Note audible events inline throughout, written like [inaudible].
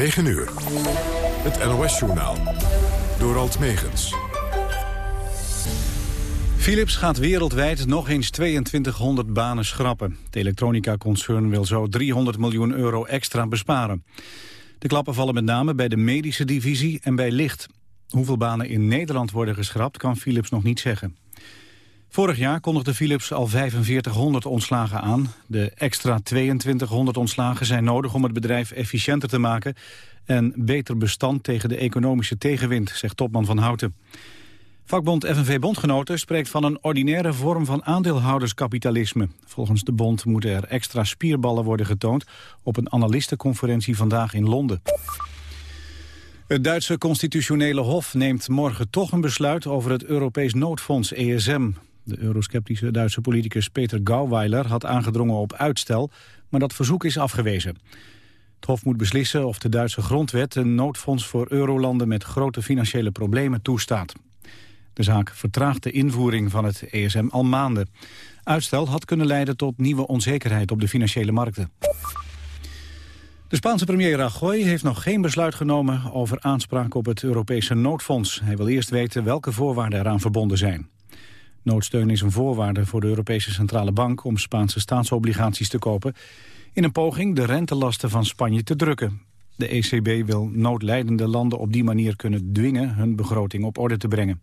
9 uur. Het NOS-journaal. Door Alt Megens. Philips gaat wereldwijd nog eens 2200 banen schrappen. Het elektronica-concern wil zo 300 miljoen euro extra besparen. De klappen vallen met name bij de medische divisie en bij licht. Hoeveel banen in Nederland worden geschrapt kan Philips nog niet zeggen. Vorig jaar kondigde Philips al 4500 ontslagen aan. De extra 2200 ontslagen zijn nodig om het bedrijf efficiënter te maken... en beter bestand tegen de economische tegenwind, zegt topman Van Houten. Vakbond FNV Bondgenoten spreekt van een ordinaire vorm van aandeelhouderskapitalisme. Volgens de bond moeten er extra spierballen worden getoond... op een analistenconferentie vandaag in Londen. Het Duitse constitutionele hof neemt morgen toch een besluit over het Europees noodfonds ESM. De eurosceptische Duitse politicus Peter Gauweiler had aangedrongen op uitstel, maar dat verzoek is afgewezen. Het Hof moet beslissen of de Duitse grondwet een noodfonds voor eurolanden met grote financiële problemen toestaat. De zaak vertraagt de invoering van het ESM al maanden. Uitstel had kunnen leiden tot nieuwe onzekerheid op de financiële markten. De Spaanse premier Rajoy heeft nog geen besluit genomen over aanspraak op het Europese noodfonds. Hij wil eerst weten welke voorwaarden eraan verbonden zijn. Noodsteun is een voorwaarde voor de Europese Centrale Bank om Spaanse staatsobligaties te kopen in een poging de rentelasten van Spanje te drukken. De ECB wil noodlijdende landen op die manier kunnen dwingen hun begroting op orde te brengen.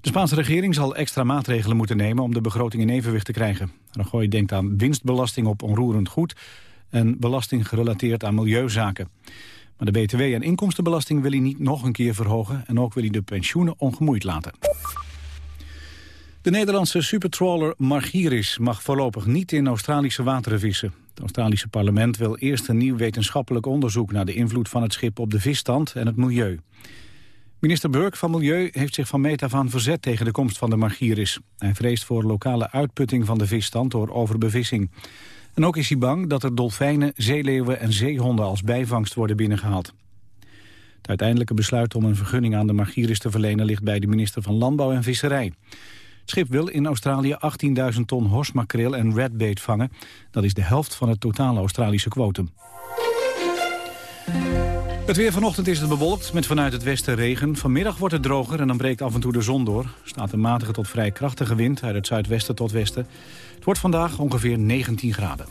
De Spaanse regering zal extra maatregelen moeten nemen om de begroting in evenwicht te krijgen. Rajoy denkt aan winstbelasting op onroerend goed en belasting gerelateerd aan milieuzaken. Maar de btw- en inkomstenbelasting wil hij niet nog een keer verhogen en ook wil hij de pensioenen ongemoeid laten. De Nederlandse supertrawler Margiris mag voorlopig niet in Australische wateren vissen. Het Australische parlement wil eerst een nieuw wetenschappelijk onderzoek... naar de invloed van het schip op de visstand en het milieu. Minister Burke van Milieu heeft zich van meet af aan verzet tegen de komst van de Margiris. Hij vreest voor lokale uitputting van de visstand door overbevissing. En ook is hij bang dat er dolfijnen, zeeleeuwen en zeehonden als bijvangst worden binnengehaald. Het uiteindelijke besluit om een vergunning aan de Margiris te verlenen ligt bij de minister van Landbouw en Visserij. Schip wil in Australië 18.000 ton horsmakreel en redbait vangen. Dat is de helft van het totale Australische kwotum. Het weer vanochtend is het bewolkt met vanuit het westen regen. Vanmiddag wordt het droger en dan breekt af en toe de zon door. Staat een matige tot vrij krachtige wind uit het zuidwesten tot westen. Het wordt vandaag ongeveer 19 graden.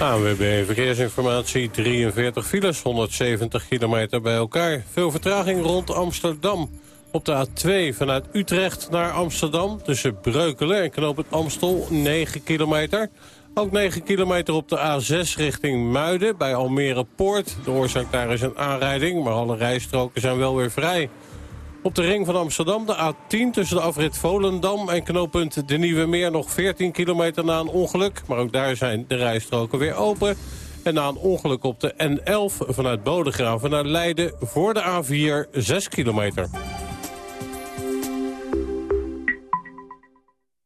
ANWB Verkeersinformatie, 43 files, 170 kilometer bij elkaar. Veel vertraging rond Amsterdam. Op de A2 vanuit Utrecht naar Amsterdam tussen Breukelen en Knoop Amstel 9 kilometer. Ook 9 kilometer op de A6 richting Muiden bij Almere Poort. De oorzaak daar is een aanrijding, maar alle rijstroken zijn wel weer vrij. Op de ring van Amsterdam de A10 tussen de afrit Volendam en knooppunt De Nieuwe Meer... nog 14 kilometer na een ongeluk, maar ook daar zijn de rijstroken weer open. En na een ongeluk op de N11 vanuit Bodegraven naar Leiden voor de A4 6 kilometer.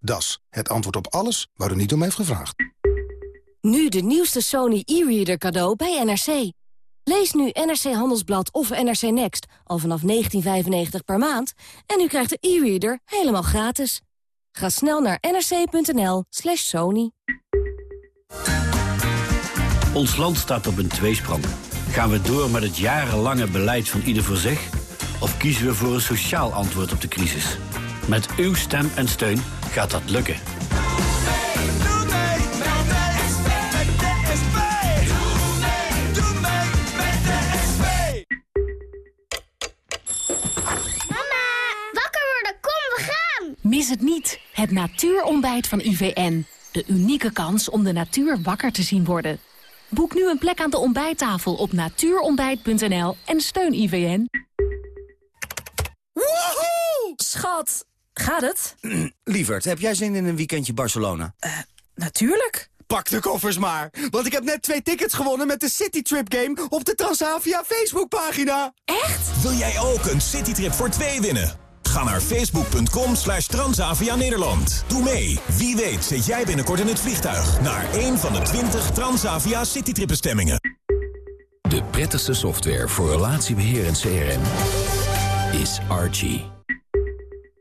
Das, het antwoord op alles waar u niet om heeft gevraagd. Nu de nieuwste Sony e-reader cadeau bij NRC. Lees nu NRC Handelsblad of NRC Next al vanaf 19,95 per maand... en u krijgt de e-reader helemaal gratis. Ga snel naar nrc.nl slash sony. Ons land staat op een tweesprong. Gaan we door met het jarenlange beleid van ieder voor zich... of kiezen we voor een sociaal antwoord op de crisis? Met uw stem en steun gaat dat lukken. Mis het niet, het natuurontbijt van IVN. De unieke kans om de natuur wakker te zien worden. Boek nu een plek aan de ontbijttafel op natuurontbijt.nl en steun IVN. Woehoe! Schat, gaat het? [clears throat] Lieverd, heb jij zin in een weekendje Barcelona? Uh, natuurlijk. Pak de koffers maar, want ik heb net twee tickets gewonnen met de Citytrip game op de Transavia Facebookpagina. Echt? Wil jij ook een Citytrip voor twee winnen? Ga naar facebook.com slash Transavia Nederland. Doe mee. Wie weet zit jij binnenkort in het vliegtuig naar een van de 20 Transavia Citytrip bestemmingen. De prettigste software voor relatiebeheer en CRM is Archie.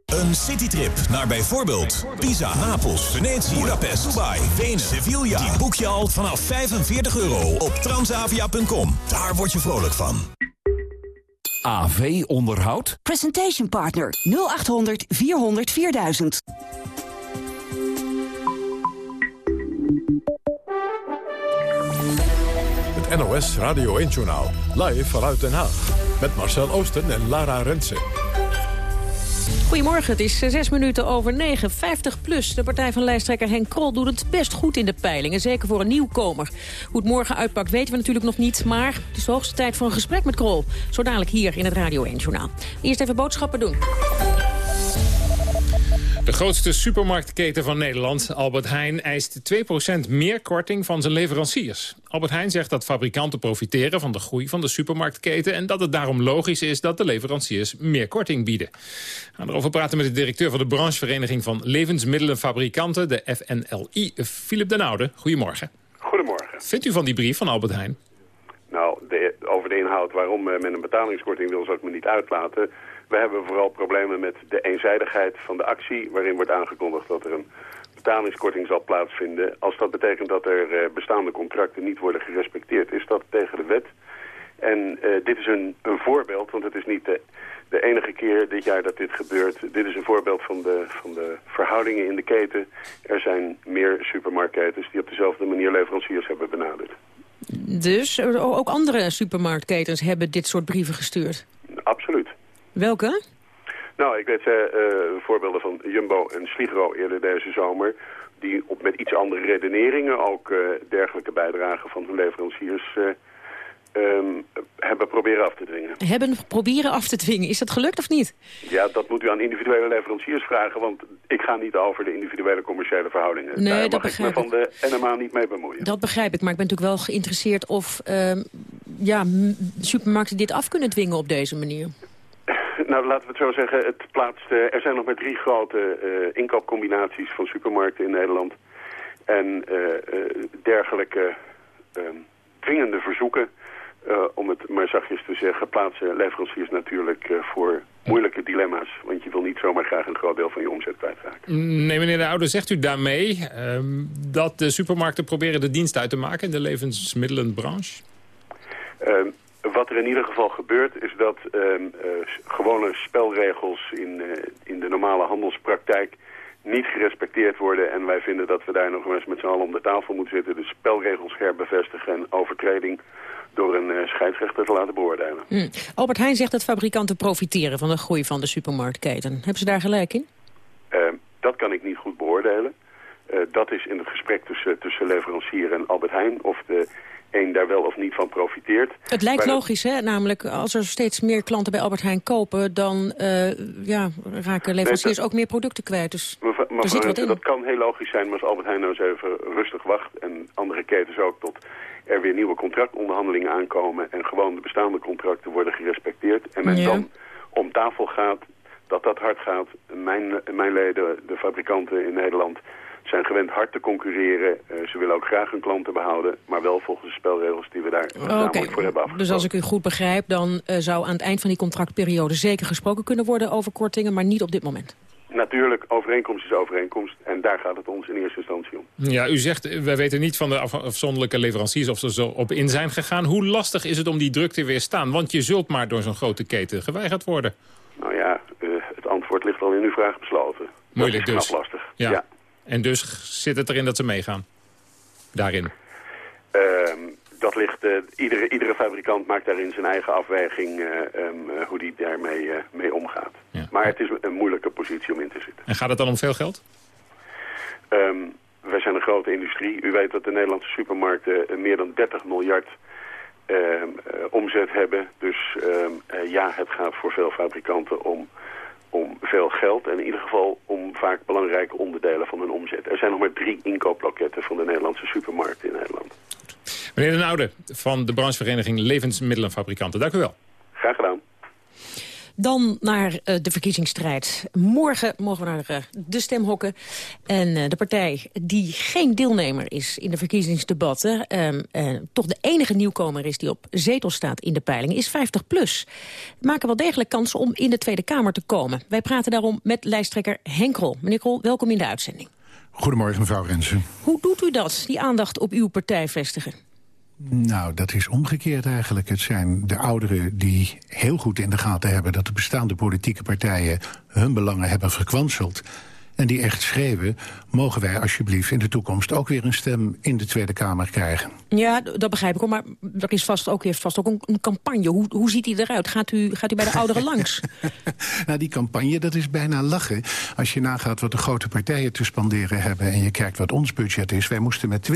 Een citytrip naar bijvoorbeeld Pisa, Napels, Venetië, Budapest, Dubai, Wenen, Sevilla. Die boek je al vanaf 45 euro op transavia.com. Daar word je vrolijk van. AV Onderhoud? Presentation Partner 0800 400 4000. Het NOS Radio 1-journaal. Live vanuit Den Haag. Met Marcel Oosten en Lara Rensen. Goedemorgen, het is zes minuten over negen. 50 plus. De partij van lijsttrekker Henk Krol doet het best goed in de peilingen. Zeker voor een nieuwkomer. Hoe het morgen uitpakt weten we natuurlijk nog niet. Maar het is de hoogste tijd voor een gesprek met Krol. Zo dadelijk hier in het Radio 1-journaal. Eerst even boodschappen doen. De grootste supermarktketen van Nederland, Albert Heijn, eist 2% meer korting van zijn leveranciers. Albert Heijn zegt dat fabrikanten profiteren van de groei van de supermarktketen... en dat het daarom logisch is dat de leveranciers meer korting bieden. We gaan erover praten met de directeur van de branchevereniging van levensmiddelenfabrikanten, de FNLI, Philip den Oude. Goedemorgen. Goedemorgen. Vindt u van die brief van Albert Heijn? Nou, de, over de inhoud waarom eh, men een betalingskorting wil, zal ik me niet uitlaten. We hebben vooral problemen met de eenzijdigheid van de actie... waarin wordt aangekondigd dat er een betalingskorting zal plaatsvinden. Als dat betekent dat er eh, bestaande contracten niet worden gerespecteerd... is dat tegen de wet. En uh, dit is een, een voorbeeld, want het is niet de, de enige keer dit jaar dat dit gebeurt. Dit is een voorbeeld van de, van de verhoudingen in de keten. Er zijn meer supermarktketens die op dezelfde manier leveranciers hebben benaderd. Dus ook andere supermarktketens hebben dit soort brieven gestuurd? Absoluut. Welke? Nou, ik weet uh, voorbeelden van Jumbo en Sligro eerder deze zomer... die op met iets andere redeneringen ook uh, dergelijke bijdragen van hun leveranciers... Um, hebben proberen af te dwingen. Hebben proberen af te dwingen. Is dat gelukt of niet? Ja, dat moet u aan individuele leveranciers vragen... want ik ga niet over de individuele commerciële verhoudingen. Nee, Daar dat begrijp ik me van de NMA niet mee bemoeien. Dat begrijp ik, maar ik ben natuurlijk wel geïnteresseerd... of uh, ja, supermarkten dit af kunnen dwingen op deze manier. Nou, laten we het zo zeggen. Het plaatst, uh, er zijn nog maar drie grote uh, inkoopcombinaties van supermarkten in Nederland. En uh, dergelijke ehm, dwingende verzoeken, om het maar zachtjes te zeggen, plaatsen leveranciers natuurlijk voor moeilijke dilemma's. Want je wil niet zomaar graag een groot deel van je omzet kwijtraken. Nee, meneer de Oude, zegt u daarmee ehm, dat de supermarkten proberen de dienst uit te maken in de levensmiddelenbranche? Ehm, wat er in ieder geval gebeurt is dat uh, uh, gewone spelregels in, uh, in de normale handelspraktijk niet gerespecteerd worden. En wij vinden dat we daar nog eens met z'n allen om de tafel moeten zitten. De spelregels herbevestigen en overtreding door een scheidsrechter te laten beoordelen. Mm. Albert Heijn zegt dat fabrikanten profiteren van de groei van de supermarktketen. Hebben ze daar gelijk in? Ehm, dat kan ik niet goed beoordelen. dat is in het gesprek tussen, tussen leverancier en Albert Heijn. Of de een daar wel of niet van profiteert. Het lijkt logisch, hè? Namelijk, als er steeds meer klanten bij Albert Heijn kopen... dan uh, ja, raken leveranciers nee, ook meer producten kwijt. Dus mevrouw, er zit wat in. Dat kan heel logisch zijn, maar als Albert Heijn nou eens even rustig wacht... en andere ketens ook tot er weer nieuwe contractonderhandelingen aankomen... en gewoon de bestaande contracten worden gerespecteerd... en men ja. dan om tafel gaat, dat dat hard gaat. Mijn, mijn leden, de fabrikanten in Nederland zijn gewend hard te concurreren. Uh, ze willen ook graag hun klanten behouden, maar wel volgens de spelregels die we daar okay. voor hebben afgesproken. Dus als ik u goed begrijp, dan uh, zou aan het eind van die contractperiode zeker gesproken kunnen worden over kortingen, maar niet op dit moment. Natuurlijk, overeenkomst is overeenkomst en daar gaat het ons in eerste instantie om. Ja, u zegt, wij weten niet van de af afzonderlijke leveranciers of ze zo op in zijn gegaan. Hoe lastig is het om die druk te weerstaan? Want je zult maar door zo'n grote keten geweigerd worden. Nou ja, uh, het antwoord ligt al in uw vraag besloten. Moeilijk dat is dus. lastig. Ja. ja. En dus zit het erin dat ze meegaan? Daarin? Uh, dat ligt, uh, iedere, iedere fabrikant maakt daarin zijn eigen afweging uh, um, hoe die daarmee mee omgaat. Ja. Maar het is een moeilijke positie om in te zitten. En gaat het dan om veel geld? Um, wij zijn een grote industrie. U weet dat de Nederlandse supermarkten meer dan 30 miljard omzet hebben. Dus ja, het gaat voor veel fabrikanten om om veel geld en in ieder geval om vaak belangrijke onderdelen van hun omzet. Er zijn nog maar drie inkooploketten van de Nederlandse supermarkten in Nederland. Meneer Den Oude van de branchevereniging Levensmiddelenfabrikanten. Dank u wel. Graag gedaan. Dan naar uh, de verkiezingsstrijd. Morgen mogen we naar uh, de stemhokken. En uh, de partij die geen deelnemer is in de verkiezingsdebatten... Ehm, toch de enige nieuwkomer is die op zetel staat in de peiling... is 50PLUS. Maken wel degelijk kansen om in de Tweede Kamer te komen. Wij praten daarom met lijsttrekker Henk Krol. Meneer Krol, welkom in de uitzending. Goedemorgen, mevrouw Rensen. Hoe doet u dat, die aandacht op uw partij vestigen? Nou, dat is omgekeerd eigenlijk. Het zijn de ouderen die heel goed in de gaten hebben... dat de bestaande politieke partijen hun belangen hebben verkwanseld en die echt schreeuwen... mogen wij alsjeblieft in de toekomst ook weer een stem in de Tweede Kamer krijgen. Ja, dat begrijp ik. Maar er is vast ook, heeft vast ook een, een campagne. Hoe, hoe ziet die eruit? Gaat u, gaat u bij de [laughs] ouderen langs? nou, die campagne, dat is bijna lachen. Als je nagaat wat de grote partijen te spanderen hebben... en je kijkt wat ons budget is. Wij moesten met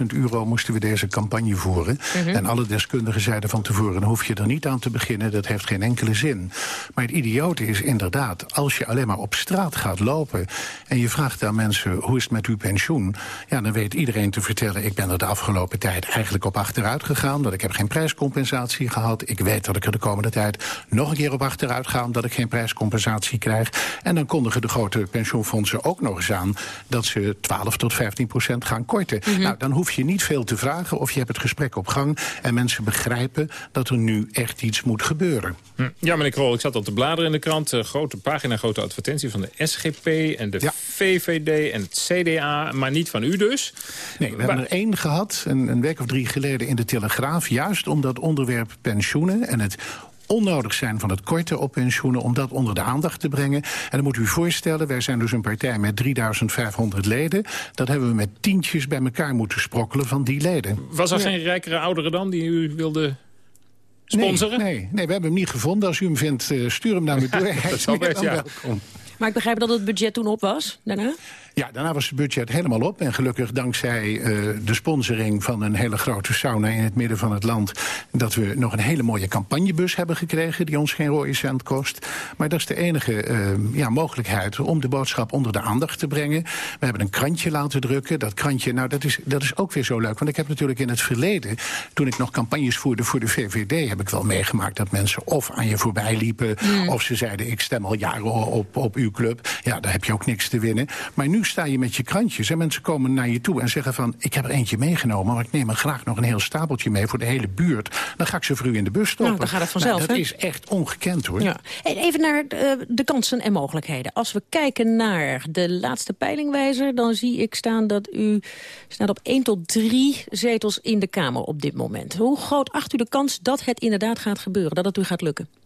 20.000 euro moesten we deze campagne voeren. Mhm. En alle deskundigen zeiden van tevoren... dan hoef je er niet aan te beginnen, dat heeft geen enkele zin. Maar het idiote is inderdaad, als je alleen maar op straat gaat lopen en je vraagt aan mensen, hoe is het met uw pensioen? Ja, dan weet iedereen te vertellen, ik ben er de afgelopen tijd eigenlijk op achteruit gegaan. Dat ik heb geen prijscompensatie gehad. Ik weet dat ik er de komende tijd nog een keer op achteruit ga... omdat ik geen prijscompensatie krijg. En dan kondigen de grote pensioenfondsen ook nog eens aan... dat ze 12 tot 15 procent gaan korten. Mhm. Nou, dan hoef je niet veel te vragen of je hebt het gesprek op gang... en mensen begrijpen dat er nu echt iets moet gebeuren. Hm. Ja, meneer Krol, ik zat op te bladeren in de krant. Uh, grote pagina, grote advertentie van de SGP en de VVD en het CDA, maar niet van u dus. Nee, we hebben er één gehad, een, een week of drie geleden in de Telegraaf... juist om dat onderwerp pensioenen en het onnodig zijn van het korten op pensioenen... om dat onder de aandacht te brengen. En dan moet u voorstellen, wij zijn dus een partij met 3500 leden. Dat hebben we met tientjes bij elkaar moeten sprokkelen van die leden. Was er geen rijkere ouderen dan die u wilde sponsoren? Nee, nee, nee, we hebben hem niet gevonden. Als u hem vindt, uh, stuur hem naar me [laughs] door. Hij is ja. welkom. Maar ik begrijp dat het budget toen op was, daarna? Ja, daarna was het budget helemaal op. En gelukkig dankzij uh, de sponsoring van een hele grote sauna in het midden van het land... dat we nog een hele mooie campagnebus hebben gekregen... die ons geen rode cent kost. Maar dat is de enige uh, ja, mogelijkheid om de boodschap onder de aandacht te brengen. We hebben een krantje laten drukken. Dat krantje, nou, dat is, dat is ook weer zo leuk. Want ik heb natuurlijk in het verleden, toen ik nog campagnes voerde voor de VVD... heb ik wel meegemaakt dat mensen of aan je voorbij liepen... Mm. of ze zeiden, ik stem al jaren op, op uw club. Ja, daar heb je ook niks te winnen. Maar nu sta je met je krantjes en mensen komen naar je toe en zeggen van... ik heb er eentje meegenomen, maar ik neem er graag nog een heel stapeltje mee... voor de hele buurt. Dan ga ik ze voor u in de bus stoppen. Nou, dan gaat het vanzelf, nou, Dat is echt ongekend, hoor. Ja. Even naar de, de, kansen en mogelijkheden. Als we kijken naar de laatste peilingwijzer... dan zie ik staan dat u staat op 1 tot 3 zetels in de Kamer op dit moment. Hoe groot acht u de kans dat het inderdaad gaat gebeuren? Dat het u gaat lukken?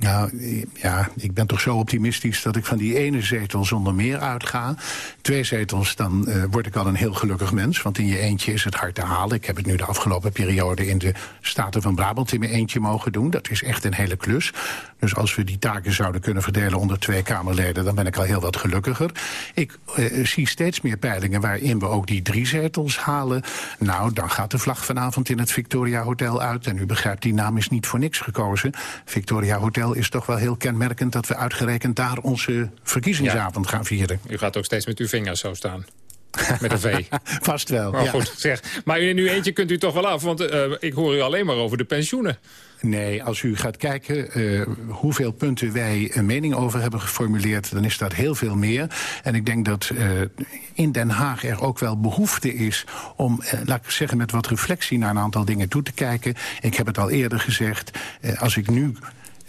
Nou, ja, ik ben toch zo optimistisch dat ik van die ene zetel zonder meer uitga. Twee zetels, dan uh, word ik al een heel gelukkig mens. Want in je eentje is het hard te halen. Ik heb het nu de afgelopen periode in de Staten van Brabant in mijn eentje mogen doen. Dat is echt een hele klus. Dus als we die taken zouden kunnen verdelen onder twee Kamerleden... dan ben ik al heel wat gelukkiger. Ik uh, zie steeds meer peilingen waarin we ook die drie zetels halen. Nou, dan gaat de vlag vanavond in het Victoria Hotel uit. En u begrijpt, die naam is niet voor niks gekozen. Victoria Hotel is toch wel heel kenmerkend... dat we uitgerekend daar onze verkiezingsavond gaan vieren. U gaat ook steeds met uw vingers zo staan. Met een V. [laughs] Vast wel. Oh, goed, zeg. Maar in uw eentje kunt u toch wel af, want uh, ik hoor u alleen maar over de pensioenen. Nee, als u gaat kijken uh, hoeveel punten wij een mening over hebben geformuleerd... dan is dat heel veel meer. En ik denk dat uh, in Den Haag er ook wel behoefte is... om, uh, laat ik zeggen, met wat reflectie naar een aantal dingen toe te kijken. Ik heb het al eerder gezegd, als ik nu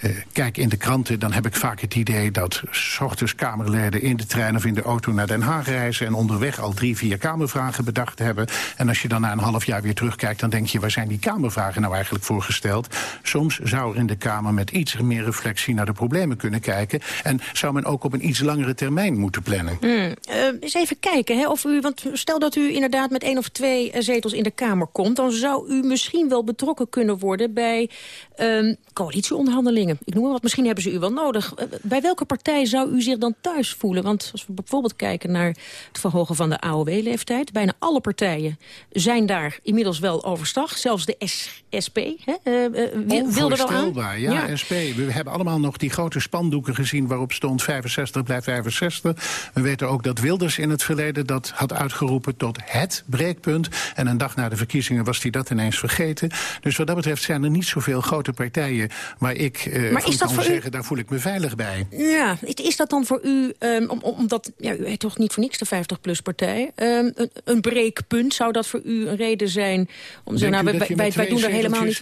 uh, kijk in de kranten, dan heb ik vaak het idee dat s ochtends Kamerleden in de trein of in de auto naar Den Haag reizen en onderweg al drie, vier Kamervragen bedacht hebben. En als je dan na een half jaar weer terugkijkt, dan denk je, waar zijn die Kamervragen nou eigenlijk voor gesteld? Soms zou er in de Kamer met iets meer reflectie naar de problemen kunnen kijken. En zou men ook op een iets langere termijn moeten plannen. Mm, uh, eens even kijken, hè, of u, want stel dat u inderdaad met één of twee uh, zetels in de Kamer komt, dan zou u misschien wel betrokken kunnen worden bij uh, coalitieonderhandelingen Ik noem maar wat, misschien hebben ze u wel nodig. Eh, bij welke partij zou u zich dan thuis voelen? Want als we bijvoorbeeld kijken naar het verhogen van de AOW-leeftijd... bijna alle partijen zijn daar inmiddels wel overstag. Zelfs de SP hè, uh, wilde wel aan. Ja, ja, SP. We hebben allemaal nog die grote spandoeken gezien... waarop stond 65 blijft 65. We weten ook dat Wilders in het verleden dat had uitgeroepen... tot het breekpunt. En een dag na de verkiezingen was hij dat ineens vergeten. Dus wat dat betreft zijn er niet zoveel grote partijen... waar ik uh, maar is dat kan zeggen, u... daar voel ik me veilig bij. Ja, is dat dan voor u, um, omdat... Ja, u heet toch niet voor niks de 50PLUS-partij... Um, een, een breekpunt, zou dat voor u een reden zijn... om te zeggen, nou, wij, wij, wij doen er helemaal niet...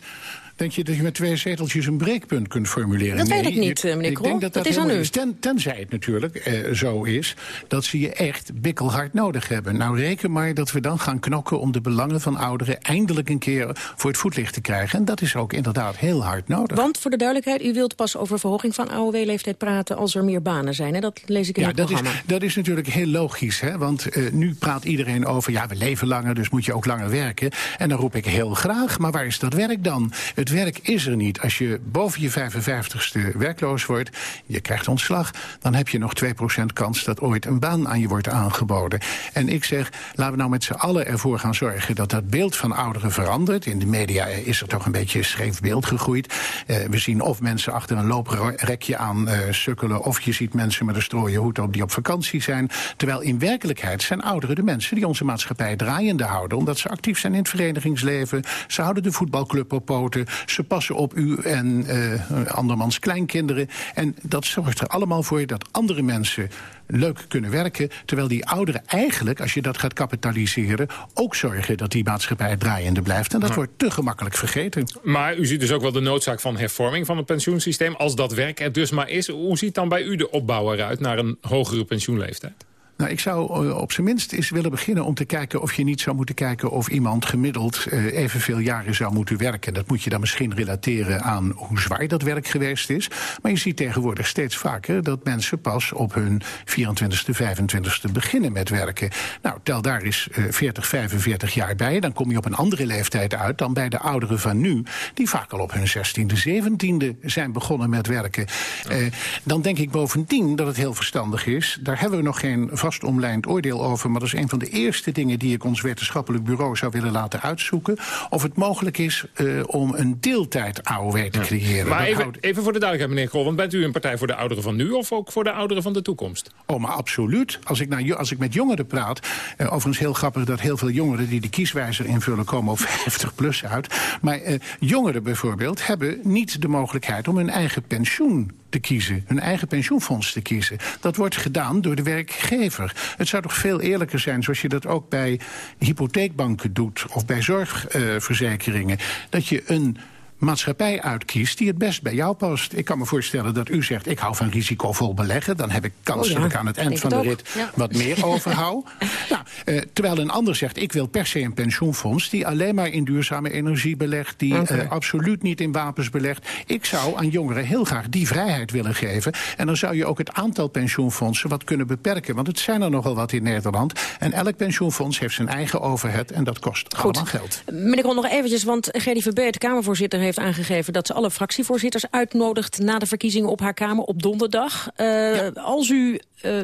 Denk je dat je met twee zeteltjes een breekpunt kunt formuleren? Dat weet ik niet, eh, meneer Krol. Ik denk dat, dat, is aan u. Is. Ten, tenzij het natuurlijk eh, zo is dat ze je echt bikkelhard nodig hebben. Nou, reken maar dat we dan gaan knokken om de belangen van ouderen... eindelijk een keer voor het voetlicht te krijgen. En dat is ook inderdaad heel hard nodig. Want, voor de duidelijkheid, u wilt pas over verhoging van AOW-leeftijd praten... als er meer banen zijn, hè? Dat lees ik in ja, het dat programma. Is, dat is natuurlijk heel logisch, hè? Want uh, nu praat iedereen over... ja, we leven langer, dus moet je ook langer werken. En dan roep ik heel graag, maar waar is dat werk dan? Het werk is er niet. Als je boven je 55ste werkloos wordt, je krijgt ontslag... dan heb je nog 2% kans dat ooit een baan aan je wordt aangeboden. En ik zeg, laten we nou met z'n allen ervoor gaan zorgen... dat dat beeld van ouderen verandert. In de media is er toch een beetje een scheef beeld gegroeid. Uh, we zien of mensen achter een looprekje aan uh, sukkelen... of je ziet mensen met een strooien hoed op die op vakantie zijn. Terwijl in werkelijkheid zijn ouderen de mensen... die onze maatschappij draaiende houden. Omdat ze actief zijn in het verenigingsleven. Ze houden de voetbalclub op poten. Ze passen op u en uh, andermans kleinkinderen. En dat zorgt er allemaal voor dat andere mensen leuk kunnen werken... terwijl die ouderen eigenlijk, als je dat gaat kapitaliseren... ook zorgen dat die maatschappij draaiende blijft. En dat wordt te gemakkelijk vergeten. Maar u ziet dus ook wel de noodzaak van hervorming van het pensioensysteem... als dat werk er dus maar is. Hoe ziet dan bij u de opbouw eruit naar een hogere pensioenleeftijd? Nou, ik zou uh, op zijn minst eens willen beginnen om te kijken of je niet zou moeten kijken of iemand gemiddeld uh, evenveel jaren zou moeten werken. Dat moet je dan misschien relateren aan hoe zwaar dat werk geweest is. Maar je ziet tegenwoordig steeds vaker dat mensen pas op hun 24ste, 25ste beginnen met werken. Nou, tel daar eens uh, 40, 45 jaar bij. Dan kom je op een andere leeftijd uit dan bij de ouderen van nu, die vaak al op hun 16e, 17e zijn begonnen met werken. Uh, dan denk ik bovendien dat het heel verstandig is. Daar hebben we nog geen vast omlijnd oordeel over... maar dat is een van de eerste dingen die ik ons wetenschappelijk bureau zou willen laten uitzoeken... of het mogelijk is uh, om een deeltijd AOW te creëren. Maar even, houdt... even, voor de duidelijkheid, meneer Krol... want bent u een partij voor de ouderen van nu of ook voor de ouderen van de toekomst? Oh, maar absoluut. Als ik, als ik met jongeren praat... Uh, overigens heel grappig dat heel veel jongeren die de kieswijzer invullen... komen op [laughs] 50 plus uit. Maar uh, jongeren bijvoorbeeld hebben niet de mogelijkheid om hun eigen pensioen te kiezen, hun eigen pensioenfonds te kiezen. Dat wordt gedaan door de werkgever. Het zou toch veel eerlijker zijn, zoals je dat ook bij hypotheekbanken doet... of bij zorgverzekeringen, dat je een maatschappij uitkiest die het best bij jou past. Ik kan me voorstellen dat u zegt, ik hou van risicovol beleggen. Dan heb ik kans oh ja, dat ik aan het eind van de rit ja. wat meer [laughs] overhoud. nou, uh, terwijl een ander zegt, ik wil per se een pensioenfonds... die alleen maar in duurzame energie belegt... die okay. uh, absoluut niet in wapens belegt. Ik zou aan jongeren heel graag die vrijheid willen geven. En dan zou je ook het aantal pensioenfondsen wat kunnen beperken. Want het zijn er nogal wat in Nederland. En elk pensioenfonds heeft zijn eigen overhead en dat kost Goed. allemaal geld. Meneer Kon, nog eventjes, want GDVB, de Kamervoorzitter... heeft aangegeven dat ze alle fractievoorzitters uitnodigt... na de verkiezingen op haar Kamer op donderdag. Ja. Als u uh,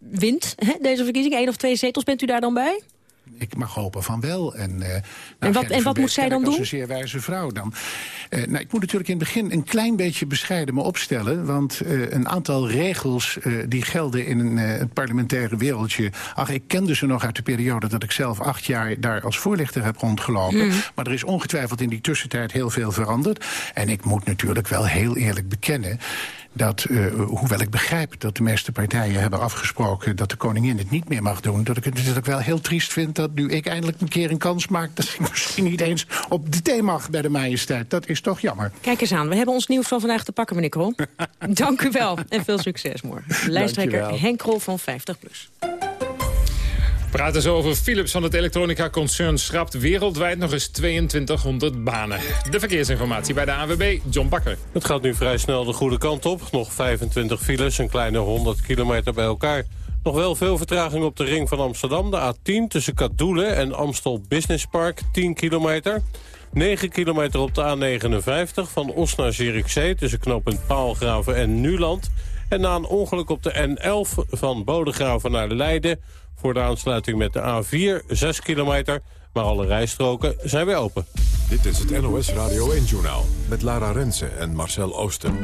wint, hè, deze verkiezing, één of twee zetels, bent u daar dan bij? Ik mag hopen van wel. En, uh, nou, en wat, en wat moet zij dan doen? een zeer wijze vrouw dan. Uh, nou, ik moet natuurlijk in het begin een klein beetje bescheiden me opstellen. Want uh, een aantal regels die gelden in het parlementaire wereldje... ach, ik kende ze nog uit de periode dat ik zelf acht jaar daar als voorlichter heb rondgelopen. Mm. Maar er is ongetwijfeld in die tussentijd heel veel veranderd. En ik moet natuurlijk wel heel eerlijk bekennen dat, uh, hoewel ik begrijp dat de meeste partijen hebben afgesproken... dat de koningin het niet meer mag doen... dat ik het natuurlijk wel heel triest vind dat nu ik eindelijk een keer een kans maak... dat ik misschien niet eens op de thee mag bij de majesteit. Dat is toch jammer. Kijk eens aan, we hebben ons nieuws van vandaag te pakken, meneer Krol. [laughs] Dank u wel en veel succes morgen. Lijsttrekker Henk Krol van 50PLUS praten zo over Philips van het elektronica-concern schrapt wereldwijd nog eens 2200 banen. De verkeersinformatie bij de ANWB, John Bakker. Het gaat nu vrij snel de goede kant op. Nog 25 files, een kleine 100 kilometer bij elkaar. Nog wel veel vertraging op de ring van Amsterdam. De A10 tussen Kadoelen en Amstel Business Park, 10 kilometer. 9 kilometer op de A59 van Os naar Zierikzee... tussen knooppunt Paalgraven en Nuland. En na een ongeluk op de N11 van Bodegraven naar Leiden... voor de aansluiting met de A4, 6 kilometer... maar alle rijstroken zijn weer open. Dit is het NOS Radio 1-journaal met Lara Rensen en Marcel Oosten.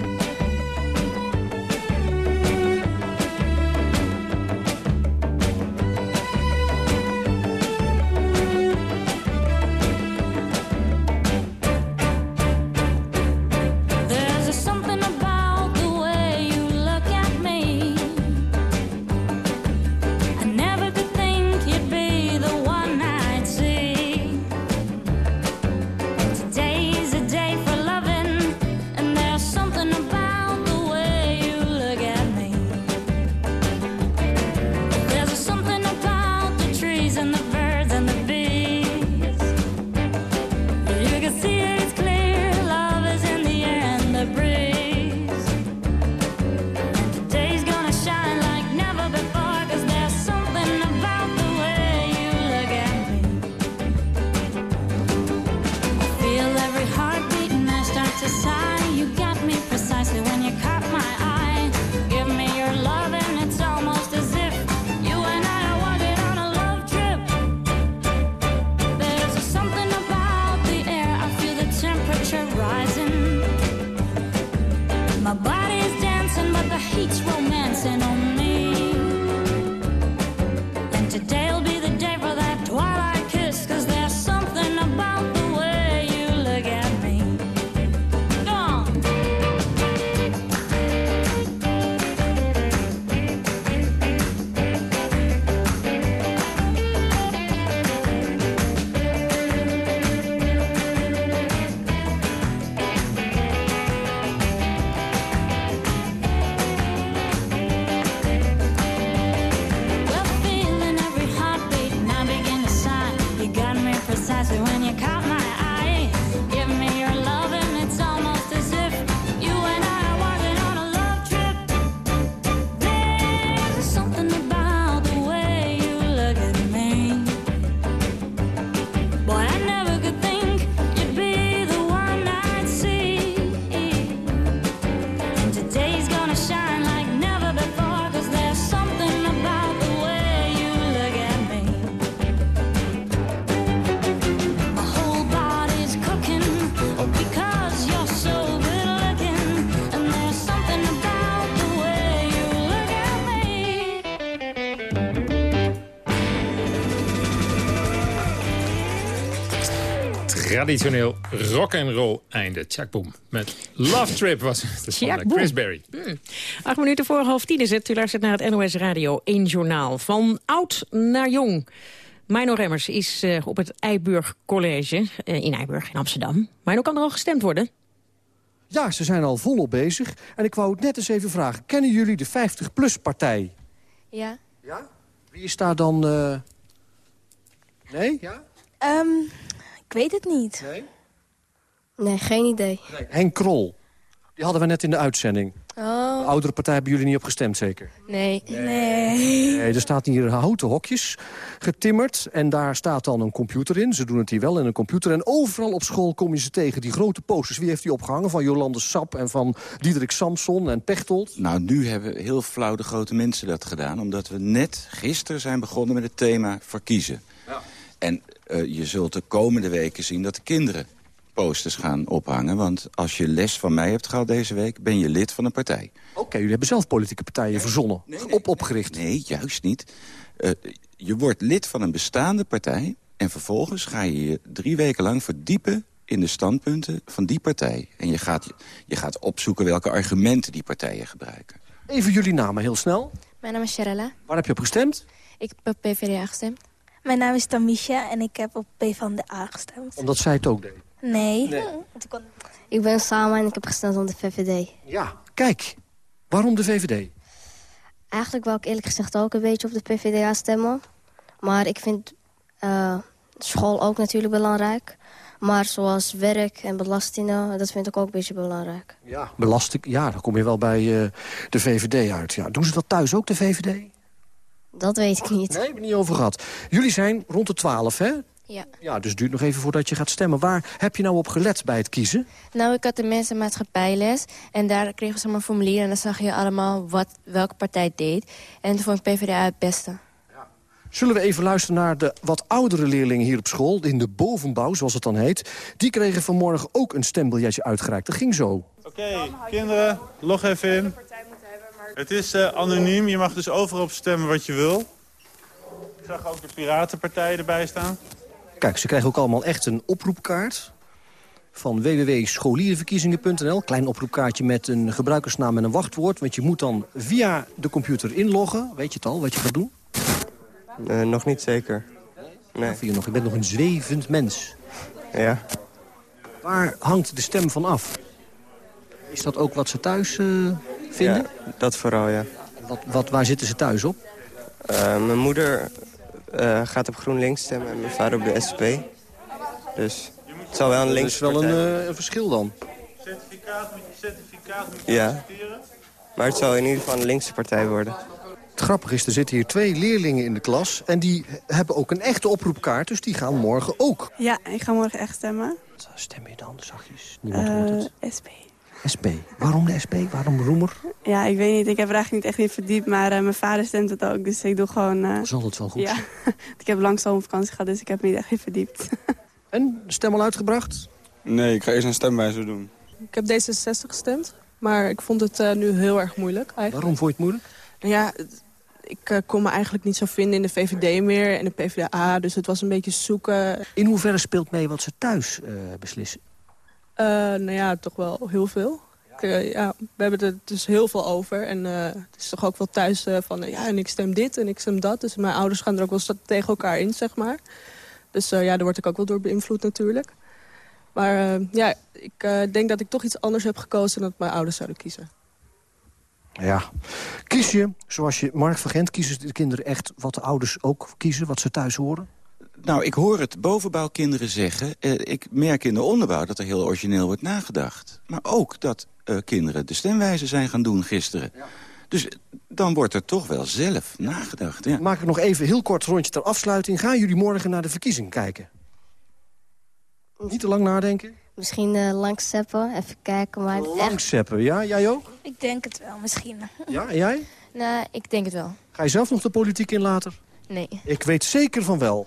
Traditioneel rock and roll einde. Chuck Boom. Met Love Trip was het van Chuck eh. Chris Berry. Hmm. Acht minuten voor half tien is het. U luistert naar het NOS Radio 1 Journaal. Van oud naar jong. Mino Remmers is eh, op het Eiburg College eh, in Eiburg in Amsterdam. Mino kan er al gestemd worden. Ja, ze zijn al volop bezig. En ik wou het net eens even vragen. Kennen jullie de 50PLUS-partij? Ja. Wie is daar dan... eh, Nee? Ja? Ehm, ik weet het niet. Nee? Nee, geen idee. Henk Krol. Die hadden we net in de uitzending. Oh. De oudere partij hebben jullie niet op gestemd, zeker? Nee. Nee, er staat hier houten hokjes getimmerd. En daar staat dan een computer in. Ze doen het hier wel in een computer. En overal op school kom je ze tegen. Die grote posters. Wie heeft die opgehangen? Van Jolande Sap en van Diederik Samson en Pechtold. Nou, nu hebben heel flauw de grote mensen dat gedaan. Omdat we net gisteren zijn begonnen met het thema verkiezen. En eh, je zult de komende weken zien dat de kinderen posters gaan ophangen. Want als je les van mij hebt gehad deze week, ben je lid van een partij. Oké, jullie hebben zelf politieke partijen verzonnen. Op opgericht. Nee, juist niet. Eh, je wordt lid van een bestaande partij... en vervolgens ga je je drie weken lang verdiepen in de standpunten van die partij. En je gaat, je gaat opzoeken welke argumenten die partijen gebruiken. Even jullie namen heel snel. Mijn naam is Sharella. Waar heb je op gestemd? Ik heb op PvdA gestemd. Mijn naam is Tamisha en ik heb op P van de A gestemd. Omdat zij het ook deed. Nee. Nee. Ik ben Sama en ik heb gestemd op de VVD. Ja, kijk. Waarom de VVD? Eigenlijk wou ik eerlijk gezegd ook een beetje op de PvdA stemmen. Maar ik vind eh, school ook natuurlijk belangrijk. Maar zoals werk en belastingen, dat vind ik ook een beetje belangrijk. Ja. Belasting, ja, dan kom je wel bij eh, de VVD uit. Ja, doen ze dat thuis ook, de VVD? Dat weet ik niet. Nee, hebben we niet over gehad. Jullie zijn rond de 12, hè? Ja. Ja, dus het duurt nog even voordat je gaat stemmen. Waar heb je nou op gelet bij het kiezen? Nou, ik had de mensenmaatschappijles. En daar kregen ze maar een formulier. En dan zag je allemaal wat, welke partij deed. En toen vond ik PvdA het beste. Zullen we even luisteren naar de wat oudere leerlingen hier op school... in de bovenbouw, zoals het dan heet. Die kregen vanmorgen ook een stembiljetje uitgereikt. Dat ging zo. Oké, kinderen, log even in. Het is eh, anoniem, je mag dus overal op stemmen wat je wil. Ik zag ook de Piratenpartij erbij staan. Kijk, ze krijgen ook allemaal echt een oproepkaart van www.scholierenverkiezingen.nl. Klein oproepkaartje met een gebruikersnaam en een wachtwoord. Want je moet dan via de computer inloggen. Weet je het al, wat je gaat doen? Eh, nog niet zeker. Nee. Of je, nog, je bent nog een zwevend mens. Ja. Waar hangt de stem van af? Is dat ook wat ze thuis eh, vinden? Ja, dat vooral, ja. Wat, wat, waar zitten ze thuis op? Eh, mijn moeder eh, gaat op GroenLinks stemmen en mijn vader op de SP. Dus het zal wel een Dat links is wel een, eh, een verschil dan. Certificaat moet je, certificaat moet je Ja. accepteren. Maar het zal in ieder geval een linkse partij worden. Het grappige is, er zitten hier twee leerlingen in de klas... en die hebben ook een echte oproepkaart, dus die gaan morgen ook. Ja, ik ga morgen echt stemmen. Wat stem je dan, zachtjes? Niemand hoort Eh het. SP. SP. Waarom de SP? Waarom Roemer? Ja, ik weet niet. Ik heb er eigenlijk niet echt in verdiept. Maar eh, mijn vader stemt het ook. Dus ik doe gewoon... eh, Dat is altijd wel goed. Ja. [laughs] ik heb lang zomervakantie gehad, dus ik heb me niet echt in verdiept. [laughs] En, stem al uitgebracht? Nee, ik ga eerst een stemwijzer doen. Ik heb D66 gestemd, maar ik vond het eh, nu heel erg moeilijk. Eigenlijk. Waarom vond je het moeilijk? Nou ja, het- ik eh, kon me eigenlijk niet zo vinden in de VVD meer en de PvdA. Dus het was een beetje zoeken. In hoeverre speelt mee wat ze thuis eh, beslissen? Eh, nou ja, toch wel heel veel. Eh, ja, we hebben er dus heel veel over. En eh, het is toch ook wel thuis van... ja, en ik stem dit en ik stem dat. Dus mijn ouders gaan er ook wel tegen elkaar in, zeg maar. Dus ja, daar word ik ook wel door beïnvloed natuurlijk. Maar ja, ik denk dat ik toch iets anders heb gekozen... dan dat mijn ouders zouden kiezen. Ja. Kies je, zoals je Mark van Gent, kiezen de kinderen echt wat de ouders ook kiezen, wat ze thuis horen? Nou, ik hoor het bovenbouwkinderen zeggen. Eh, ik merk in de onderbouw dat er heel origineel wordt nagedacht. Maar ook dat eh, kinderen de stemwijze zijn gaan doen gisteren. Dus dan wordt er toch wel zelf nagedacht. Ja. Maak ik nog even heel kort rondje ter afsluiting. Gaan jullie morgen naar de verkiezing kijken? Niet te lang nadenken? Misschien eh langs zeppen, even kijken. Maar echt... Langseppen, ja? Jij ook? Ik denk het wel, misschien. Ja, en jij? Nou, ik denk het wel. Ga je zelf nog de politiek in later? Nee. Ik weet zeker van wel.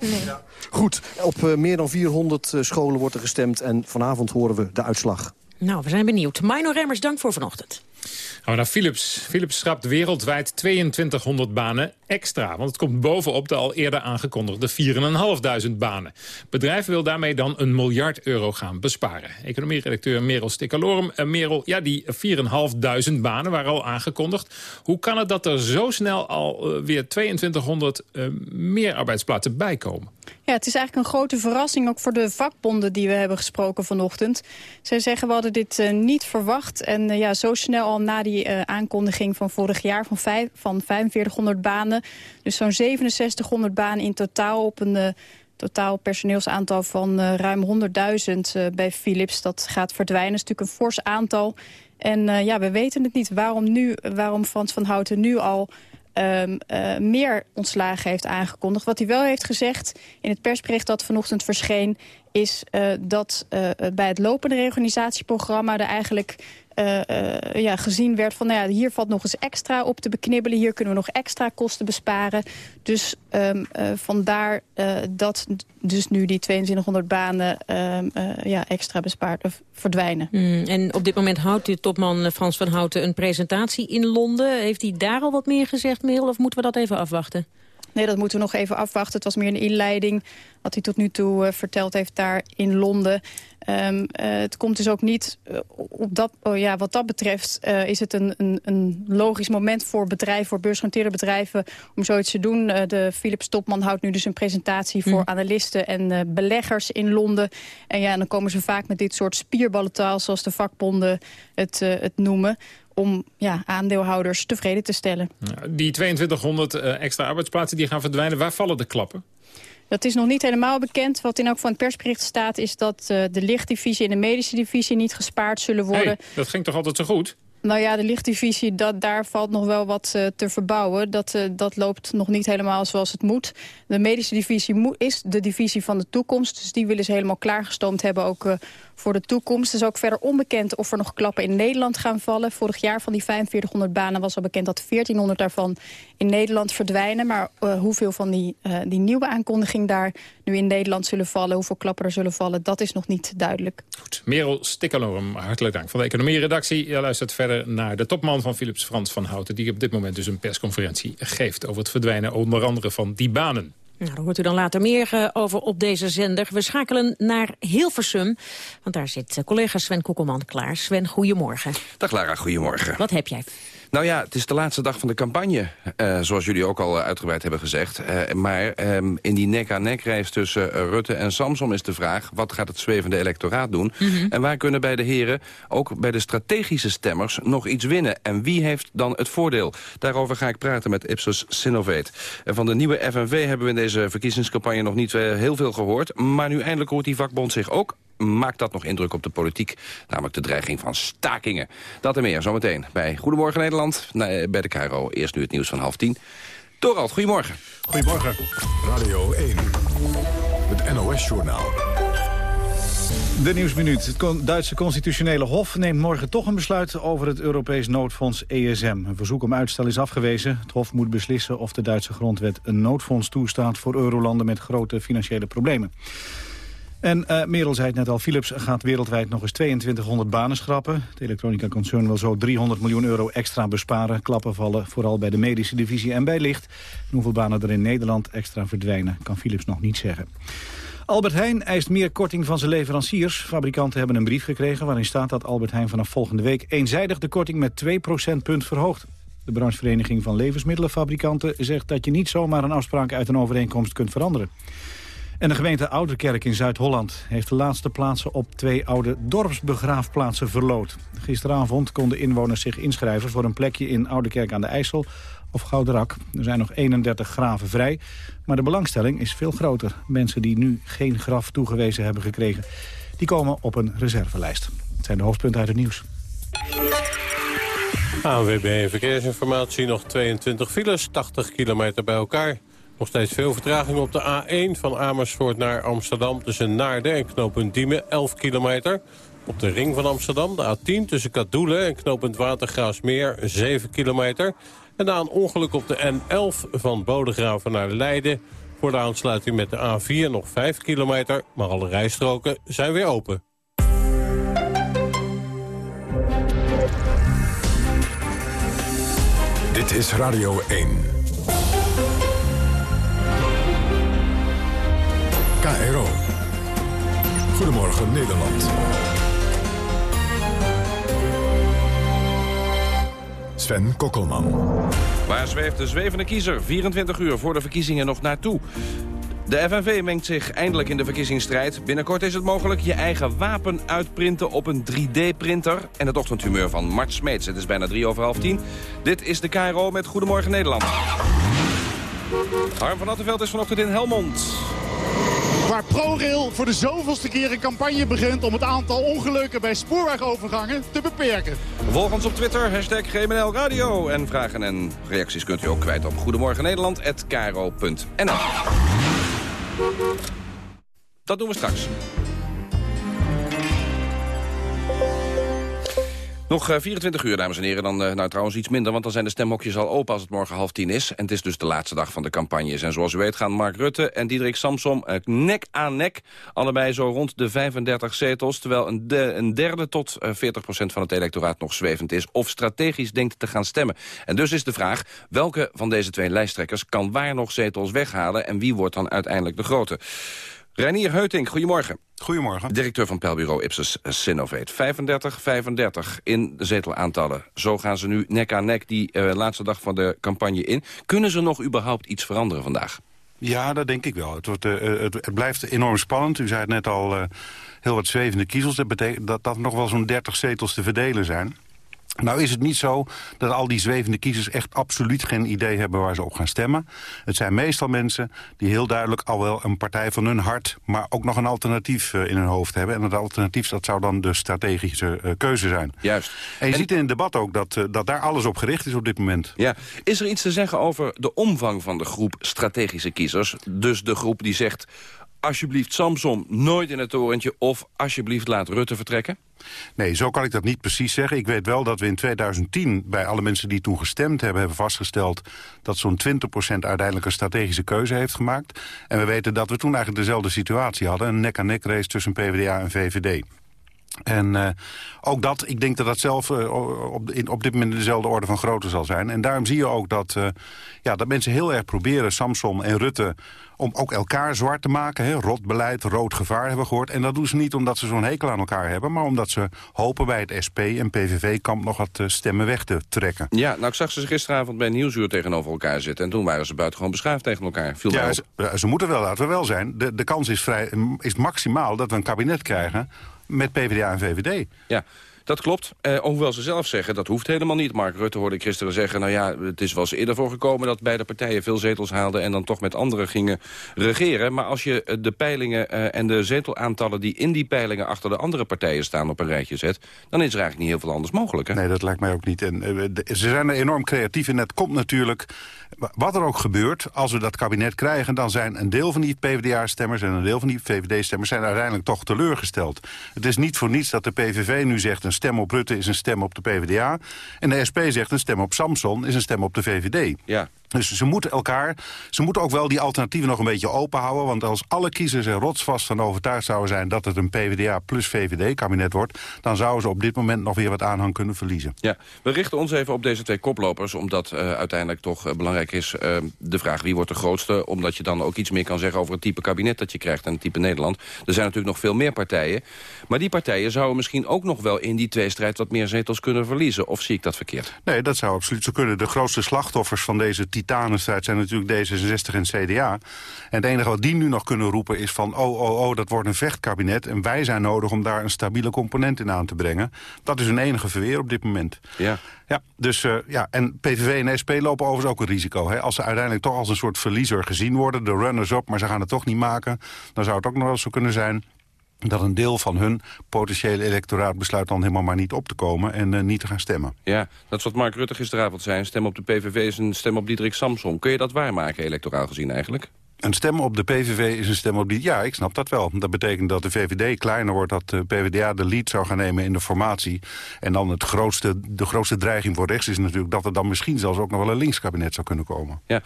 Nee. Goed, op eh, meer dan 400 eh, scholen wordt er gestemd... en vanavond horen we de uitslag. Nou, we zijn benieuwd. Mino Remmers, dank voor vanochtend. Gaan we naar Philips. Philips schrapt wereldwijd 2200 banen extra. Want het komt bovenop de al eerder aangekondigde 4.500 banen. Het bedrijf wil daarmee dan een miljard euro gaan besparen. Economieredacteur Merel Stikalorum. Uh, Merel, ja, die 4.500 banen waren al aangekondigd. Hoe kan het dat er zo snel al uh, weer 2200 uh, meer arbeidsplaatsen bijkomen? Ja, het is eigenlijk een grote verrassing ook voor de vakbonden die we hebben gesproken vanochtend. Zij zeggen we hadden dit niet verwacht. En ja, zo snel na die uh, aankondiging van vorig jaar van, vijf, van 4500 banen. Dus zo'n 6700 banen in totaal op een uh, totaal personeelsaantal van uh, ruim 100.000 uh, bij Philips. Dat gaat verdwijnen. Dat is natuurlijk een fors aantal. En ja, we weten het niet waarom, nu, waarom Frans van Houten nu al uh, meer ontslagen heeft aangekondigd. Wat hij wel heeft gezegd in het persbericht dat vanochtend verscheen... is dat bij het lopende reorganisatieprogramma er eigenlijk... Uh, uh, ja, gezien werd van, nou ja, hier valt nog eens extra op te beknibbelen. Hier kunnen we nog extra kosten besparen. Dus um, uh, vandaar dat dus nu die 2200 banen um, ja, extra bespaard of verdwijnen. Mm, en op dit moment houdt de topman Frans van Houten een presentatie in Londen. Heeft hij daar al wat meer gezegd, Merel, of moeten we dat even afwachten? Nee, dat moeten we nog even afwachten. Het was meer een inleiding wat hij tot nu toe uh, verteld heeft daar in Londen. Um, uh, het komt dus ook niet uh, op dat, oh ja, wat dat betreft is het een, een, een logisch moment voor bedrijven, voor beursgenoteerde bedrijven om zoiets te doen. De Philips topman houdt nu dus een presentatie voor mm. analisten en beleggers in Londen. En ja, dan komen ze vaak met dit soort spierballentaal, zoals de vakbonden het, het noemen om ja, aandeelhouders tevreden te stellen. Die 2200 uh, extra arbeidsplaatsen die gaan verdwijnen, waar vallen de klappen? Dat is nog niet helemaal bekend. Wat in ook van het persbericht staat... is dat uh, de lichtdivisie en de medische divisie niet gespaard zullen worden. Hey, dat ging toch altijd zo goed? Nou ja, de lichtdivisie, dat, daar valt nog wel wat eh, te verbouwen. Dat, eh, dat loopt nog niet helemaal zoals het moet. De medische divisie is de divisie van de toekomst. Dus die willen ze helemaal klaargestoomd hebben ook eh, voor de toekomst. Het is ook verder onbekend of er nog klappen in Nederland gaan vallen. Vorig jaar van die 4500 banen was al bekend dat 1400 daarvan in Nederland verdwijnen. Maar eh, hoeveel van die, eh, die nieuwe aankondiging daar nu in Nederland zullen vallen... hoeveel klappen er zullen vallen, dat is nog niet duidelijk. Merel Stikkelorum, hartelijk dank van de economie-redactie. Je luistert verder naar de topman van Philips, Frans van Houten... die op dit moment dus een persconferentie geeft... over het verdwijnen onder andere van die banen. Nou, daar hoort u dan later meer eh, over op deze zender. We schakelen naar Hilversum, want daar zit eh, collega Sven Kokkelman klaar. Sven, goedemorgen. Dag Lara, goedemorgen. Wat heb jij? Nou ja, het is de laatste dag van de campagne, eh, zoals jullie ook al eh, uitgebreid hebben gezegd. Eh, maar ehm, in die nek-aan-nek race tussen Rutte en Samsom is de vraag... wat gaat het zwevende electoraat doen? En waar kunnen bij de heren, ook bij de strategische stemmers... nog iets winnen? En wie heeft dan het voordeel? Daarover ga ik praten met Ipsos Sinovate. En van de nieuwe FNV hebben we in deze verkiezingscampagne nog niet heel veel gehoord. Maar nu eindelijk hoort die vakbond zich ook maakt dat nog indruk op de politiek. Namelijk de dreiging van stakingen. Dat en meer zometeen bij Goedemorgen Nederland. Nee, bij de Cairo. Eerst nu het nieuws van half tien. Dorald, goedemorgen. Goedemorgen. Radio 1. Het NOS-journaal. De Nieuwsminuut. Het Duitse constitutionele hof neemt morgen toch een besluit over het Europees noodfonds ESM. Een verzoek om uitstel is afgewezen. Het hof moet beslissen of de Duitse grondwet een noodfonds toestaat voor eurolanden met grote financiële problemen. En eh Merel zei het net al, Philips gaat wereldwijd nog eens 2200 banen schrappen. Het elektronica-concern wil zo 300 miljoen euro extra besparen. Klappen vallen vooral bij de medische divisie en bij licht. Hoeveel banen er in Nederland extra verdwijnen, kan Philips nog niet zeggen. Albert Heijn eist meer korting van zijn leveranciers. Fabrikanten hebben een brief gekregen waarin staat dat Albert Heijn vanaf volgende week eenzijdig de korting met 2 procentpunt verhoogt. De branchevereniging van levensmiddelenfabrikanten zegt dat je niet zomaar een afspraak uit een overeenkomst kunt veranderen. En de gemeente Ouderkerk in Zuid-Holland heeft de laatste plaatsen op twee oude dorpsbegraafplaatsen verloot. Gisteravond konden inwoners zich inschrijven voor een plekje in Ouderkerk aan de IJssel of Gouderak. Er zijn nog 31 graven vrij, maar de belangstelling is veel groter. Mensen die nu geen graf toegewezen hebben gekregen, die komen op een reservelijst. Het zijn de hoofdpunten uit het nieuws. ANWB Verkeersinformatie, nog 22 files, 80 kilometer bij elkaar. Nog steeds veel vertraging op de A1 van Amersfoort naar Amsterdam... tussen Naarden en knooppunt Diemen, 11 kilometer. Op de ring van Amsterdam, de A10 tussen Kadoelen en knooppunt Watergraafsmeer, 7 kilometer. En na een ongeluk op de N11 van Bodegraven naar Leiden... voor de aansluiting met de A4 nog 5 kilometer, maar alle rijstroken zijn weer open. Dit is Radio 1. Goedemorgen Nederland. Sven Kokkelman. Waar zweeft de zwevende kiezer 24 uur voor de verkiezingen nog naartoe? De FNV mengt zich eindelijk in de verkiezingsstrijd. Binnenkort is het mogelijk je eigen wapen uitprinten op een 3D-printer. En het ochtendhumeur van Mart Smeets. Het is bijna drie over half tien. Dit is de KRO met Goedemorgen Nederland. Harm van Attenveld is vanochtend in Helmond. Waar ProRail voor de zoveelste keer een campagne begint om het aantal ongelukken bij spoorwegovergangen te beperken. Volg ons op Twitter, hashtag GMNL Radio. En vragen en reacties kunt u ook kwijt op goedemorgennederland.kro.nl. Dat doen we straks. Nog eh, 24 uur, dames en heren. Dan, eh, nou, trouwens iets minder, want dan zijn de stemhokjes al open als het morgen half tien is. En het is dus de laatste dag van de campagnes. En zoals u weet gaan Mark Rutte en Diederik Samsom eh, nek aan nek. Allebei zo rond de 35 zetels. Terwijl een, de- een derde tot eh, 40 procent van het electoraat nog zwevend is. Of strategisch denkt te gaan stemmen. En dus is de vraag, welke van deze twee lijsttrekkers kan waar nog zetels weghalen? En wie wordt dan uiteindelijk de grote? Reinier Heutink, goedemorgen. Goedemorgen. Directeur van peilbureau Ipsos Sinovate. 35, 35 in de zetelaantallen. Zo gaan ze nu nek aan nek die eh, laatste dag van de campagne in. Kunnen ze nog überhaupt iets veranderen vandaag? Ja, dat denk ik wel. Het, wordt, eh, het, het blijft enorm spannend. U zei het net al, eh, heel wat zwevende kiezels. Dat betekent dat dat nog wel zo'n 30 zetels te verdelen zijn. Nou is het niet zo dat al die zwevende kiezers echt absoluut geen idee hebben waar ze op gaan stemmen. Het zijn meestal mensen die heel duidelijk al wel een partij van hun hart... maar ook nog een alternatief eh, in hun hoofd hebben. En het alternatief dat zou dan de strategische eh, keuze zijn. Juist. En je ziet in het debat ook dat, eh, dat daar alles op gericht is op dit moment. Ja. Is er iets te zeggen over de omvang van de groep strategische kiezers? Dus de groep die zegt, alsjeblieft Samson nooit in het torentje... of alsjeblieft laat Rutte vertrekken? Nee, zo kan ik dat niet precies zeggen. Ik weet wel dat we in 2010 bij alle mensen die toen gestemd hebben... hebben vastgesteld dat zo'n 20% uiteindelijk een strategische keuze heeft gemaakt. En we weten dat we toen eigenlijk dezelfde situatie hadden. Een nek-aan-nek race tussen PvdA en VVD. En uh, ook dat, ik denk dat dat zelf uh, op, in, op dit moment dezelfde orde van grootte zal zijn. En daarom zie je ook dat, uh, ja, dat mensen heel erg proberen, Samson en Rutte om ook elkaar zwart te maken. Hè? Rot beleid, rood gevaar hebben we gehoord. En dat doen ze niet omdat ze zo'n hekel aan elkaar hebben... maar omdat ze hopen bij het SP en PVV-kamp nog wat stemmen weg te trekken. Ja, nou ik zag ze gisteravond bij Nieuwsuur tegenover elkaar zitten... en toen waren ze buitengewoon beschaafd tegen elkaar. Viel ja, ze, ze, moeten wel, laten we wel zijn. De, de kans is, vrij, is maximaal dat we een kabinet krijgen met PvdA en VVD. Ja, dat klopt. Eh, hoewel ze zelf zeggen, dat hoeft helemaal niet. Mark Rutte hoorde ik gisteren zeggen... nou ja, het is wel eens eerder voorgekomen dat beide partijen veel zetels haalden... en dan toch met anderen gingen regeren. Maar als je de peilingen uh, en de zetelaantallen... die in die peilingen achter de andere partijen staan op een rijtje zet... dan is er eigenlijk niet heel veel anders mogelijk. Hè? Nee, dat lijkt mij ook niet. En, uh, de, ze zijn er enorm creatief en het komt natuurlijk... Wat er ook gebeurt, als we dat kabinet krijgen... dan zijn een deel van die PvdA-stemmers en een deel van die VVD-stemmers... zijn uiteindelijk toch teleurgesteld. Het is niet voor niets dat de PVV nu zegt... een stem op Rutte is een stem op de PvdA. En de SP zegt een stem op Samson is een stem op de VVD. Ja. Dus ze moeten elkaar, ze moeten ook wel die alternatieven nog een beetje open houden. Want als alle kiezers er rotsvast van overtuigd zouden zijn... dat het een PvdA plus VVD-kabinet wordt... dan zouden ze op dit moment nog weer wat aanhang kunnen verliezen. Ja, we richten ons even op deze twee koplopers... omdat uh, uiteindelijk toch uh, belangrijk is uh, de vraag wie wordt de grootste... omdat je dan ook iets meer kan zeggen over het type kabinet dat je krijgt... en het type Nederland. Er zijn natuurlijk nog veel meer partijen. Maar die partijen zouden misschien ook nog wel in die tweestrijd... wat meer zetels kunnen verliezen. Of zie ik dat verkeerd? Nee, dat zou absoluut zo kunnen. De grootste slachtoffers van deze titanenstrijd zijn natuurlijk D66 en CDA. En het enige wat die nu nog kunnen roepen is van... oh, oh, oh, dat wordt een vechtkabinet en wij zijn nodig om daar een stabiele component in aan te brengen. Dat is hun enige verweer op dit moment. Ja. Ja, dus, uh, ja, en PVV en SP lopen overigens ook een risico. Hè? Als ze uiteindelijk toch als een soort verliezer gezien worden... de runners-up, maar ze gaan het toch niet maken... dan zou het ook nog wel zo kunnen zijn dat een deel van hun potentiële electoraat besluit dan helemaal maar niet op te komen en uh, niet te gaan stemmen. Ja, dat is wat Mark Rutte gisteravond zei. Een stem op de PVV is een stem op Diederik Samson. Kun je dat waarmaken, electoraal gezien eigenlijk? Een stem op de PVV is een stem op die... Ja, ik snap dat wel. Dat betekent dat de VVD kleiner wordt... dat de PvdA de lead zou gaan nemen in de formatie. En dan het grootste, de grootste dreiging voor rechts is natuurlijk... dat er dan misschien zelfs ook nog wel een linkskabinet zou kunnen komen. Ja.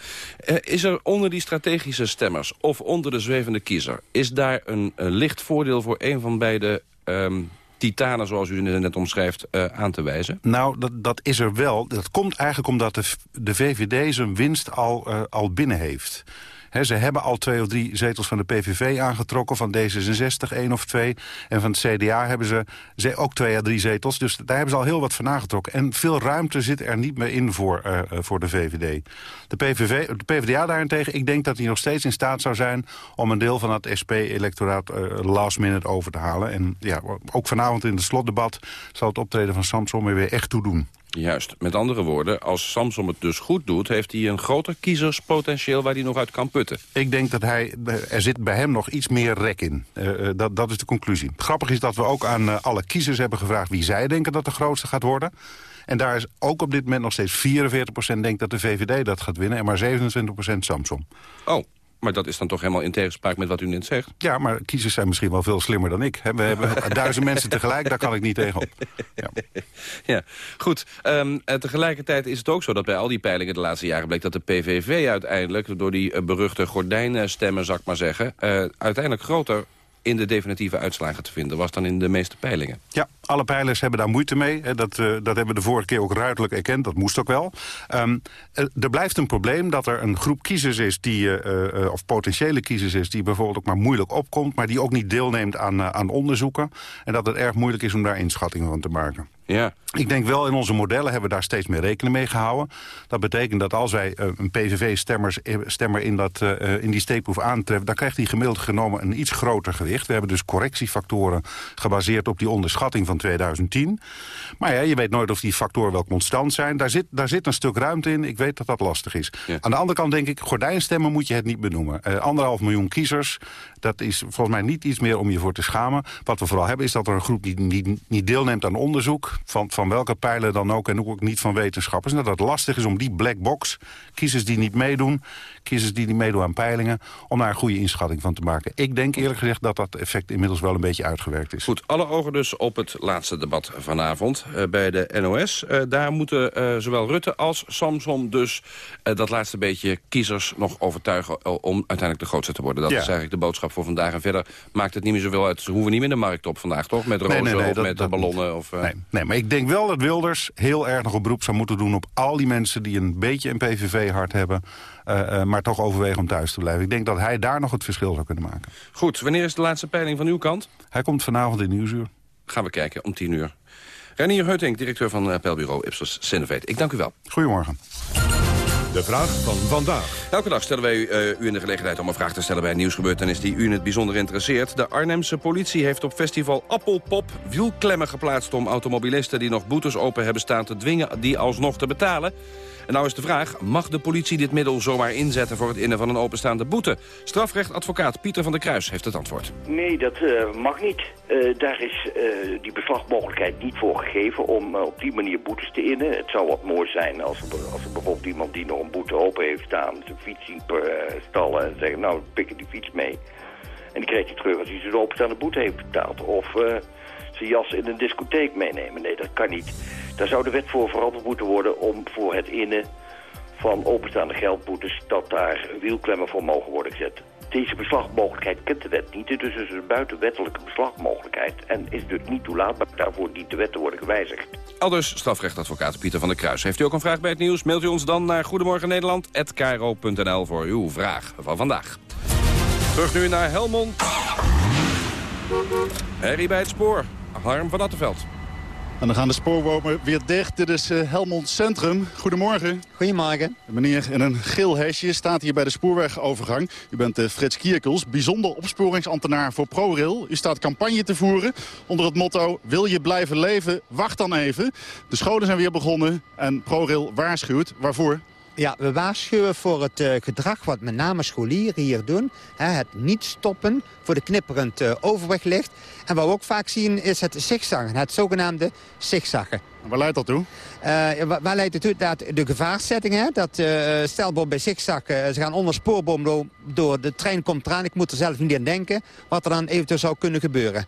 Uh, is er onder die strategische stemmers of onder de zwevende kiezer... is daar een, een licht voordeel voor een van beide... Um titanen, zoals u net omschrijft, uh, aan te wijzen? Nou, dat, dat is er wel. Dat komt eigenlijk omdat de, de VVD zijn winst al, uh, al binnen heeft. Ze hebben al twee of drie zetels van de PVV aangetrokken. Van D66 één of twee. En van het CDA hebben ze, ook twee à drie zetels. Dus daar hebben ze al heel wat van aangetrokken. En veel ruimte zit er niet meer in voor, uh, voor de VVD. De, PVV, de PvdA daarentegen, ik denk dat hij nog steeds in staat zou zijn... om een deel van het SP-electoraat uh, last minute over te halen. En ja, ook vanavond in het slotdebat zal het optreden van Samson er weer echt toe doen. Juist. Met andere woorden, als Samson het dus goed doet... heeft hij een groter kiezerspotentieel waar hij nog uit kan putten. Ik denk dat hij, er zit bij hem nog iets meer rek in. Uh, dat, dat is de conclusie. Grappig is dat we ook aan uh, alle kiezers hebben gevraagd... wie zij denken dat de grootste gaat worden. En daar is ook op dit moment nog steeds 44% denkt dat de VVD dat gaat winnen... en maar 27% Samson. Oh, maar dat is dan toch helemaal in tegenspraak met wat u net zegt? Ja, maar kiezers zijn misschien wel veel slimmer dan ik. We hebben [laughs] duizend mensen tegelijk, daar kan ik niet tegenop. Ja, [laughs] ja goed. Um, tegelijkertijd is het ook zo dat bij al die peilingen de laatste jaren bleek... dat de PVV uiteindelijk, door die uh, beruchte gordijnstemmen, zal ik maar zeggen... Uh, uiteindelijk groter in de definitieve uitslagen te vinden was dan in de meeste peilingen. Ja, alle peilers hebben daar moeite mee. Dat, uh, dat hebben we de vorige keer ook ruidelijk erkend. Dat moest ook wel. Um, er blijft een probleem dat er een groep kiezers is... Die, uh, of potentiële kiezers is die bijvoorbeeld ook maar moeilijk opkomt... maar die ook niet deelneemt aan, aan onderzoeken. En dat het erg moeilijk is om daar inschattingen van te maken. Ja. Ik denk wel, in onze modellen hebben we daar steeds meer rekening mee gehouden. Dat betekent dat als wij eh, een PVV-stemmer in, dat, eh, in die steekproef aantreffen... dan krijgt die gemiddeld genomen een iets groter gewicht. We hebben dus correctiefactoren gebaseerd op die onderschatting van 2010. Maar ja, je weet nooit of die factoren wel constant zijn. Daar zit, daar zit een stuk ruimte in. Ik weet dat dat lastig is. Aan de andere kant denk ik, gordijnstemmen moet je het niet benoemen. Eh, anderhalf miljoen kiezers, dat is volgens mij niet iets meer om je voor te schamen. Wat we vooral hebben is dat er een groep die niet, niet deelneemt aan onderzoek... Van, van welke pijlen dan ook en ook niet van wetenschappers... en dat het lastig is om die black box, kiezers die niet meedoen... kiezers die niet meedoen aan peilingen... om daar een goede inschatting van te maken. Ik denk eerlijk gezegd dat dat effect inmiddels wel een beetje uitgewerkt is. Goed, alle ogen dus op het laatste debat vanavond eh, bij de NOS. Eh, daar moeten eh, zowel Rutte als Samson dus dat laatste beetje kiezers nog overtuigen... om uiteindelijk de grootste te worden. Dat Ja. is eigenlijk de boodschap voor vandaag. En verder maakt het niet meer zoveel uit. Ze hoeven niet meer de markt op vandaag, toch? Met rozen Nee, nee, nee, of dat- met dat ballonnen. Of, Nee, nee, maar ik denk wel dat Wilders heel erg nog een beroep zou moeten doen... op al die mensen die een beetje een PVV-hart hebben... eh, eh, maar toch overwegen om thuis te blijven. Ik denk dat hij daar nog het verschil zou kunnen maken. Goed, wanneer is de laatste peiling van uw kant? Hij komt vanavond in Nieuwsuur. Gaan we kijken, om tien uur. Renier Heutink, directeur van uh, peilbureau Ipsos Sinovate. Ik dank u wel. Goedemorgen. De vraag van vandaag. Elke dag stellen wij eh, u in de gelegenheid om een vraag te stellen bij een nieuwsgebeurtenis die u in het bijzonder interesseert. De Arnhemse politie heeft op festival Appelpop wielklemmen geplaatst om automobilisten die nog boetes open hebben staan te dwingen die alsnog te betalen. En nou is de vraag, mag de politie dit middel zomaar inzetten voor het innen van een openstaande boete? Strafrechtadvocaat Pieter van der Kruis heeft het antwoord. Nee, dat eh, mag niet. Eh, daar is eh, die beslagmogelijkheid niet voor gegeven om op die manier boetes te innen. Het zou wat mooi zijn als er, bijvoorbeeld iemand die nog een boete open heeft staan... zijn fiets zien stallen en zeggen, nou, pik ik die fiets mee. En die krijgt hij terug als hij zijn openstaande boete heeft betaald. Of zijn jas in een discotheek meenemen. Nee, dat kan niet. Daar zou de wet voor veranderd moeten worden om voor het innen van openstaande geldboetes... dat daar wielklemmen voor mogen worden gezet. Deze beslagmogelijkheid kent de wet niet, dus is een buitenwettelijke beslagmogelijkheid... en is dus niet toelaatbaar. Daarvoor dient de wet te worden gewijzigd. Aldus strafrechtadvocaat Pieter van der Kruis. Heeft u ook een vraag bij het nieuws? Mailt u ons dan naar goedemorgennederland.nl voor uw vraag van vandaag. Terug nu naar Helmond. Harry bij het spoor. Harm van Attenveld. En dan gaan de spoorbomen weer dicht. Dit is eh, Helmond Centrum. Goedemorgen. Goedemorgen. De meneer in een geel hesje staat hier bij de spoorwegovergang. U bent eh, Frits Kierkels, bijzonder opsporingsambtenaar voor ProRail. U staat campagne te voeren onder het motto... Wil je blijven leven? Wacht dan even. De scholen zijn weer begonnen en ProRail waarschuwt. Waarvoor? Ja, we waarschuwen voor het eh, gedrag wat met name scholieren hier doen. Hè, het niet stoppen voor de knipperend eh, overweglicht. En wat we ook vaak zien is het zigzaggen, het zogenaamde zigzaggen. Waar leidt dat toe? Eh, wa- waar leidt het toe? Dat de gevaarzetting, hè? dat stel bij zigzaggen, ze gaan onder spoorboom do- door, de trein komt eraan, ik moet er zelf niet aan denken, wat er dan eventueel zou kunnen gebeuren.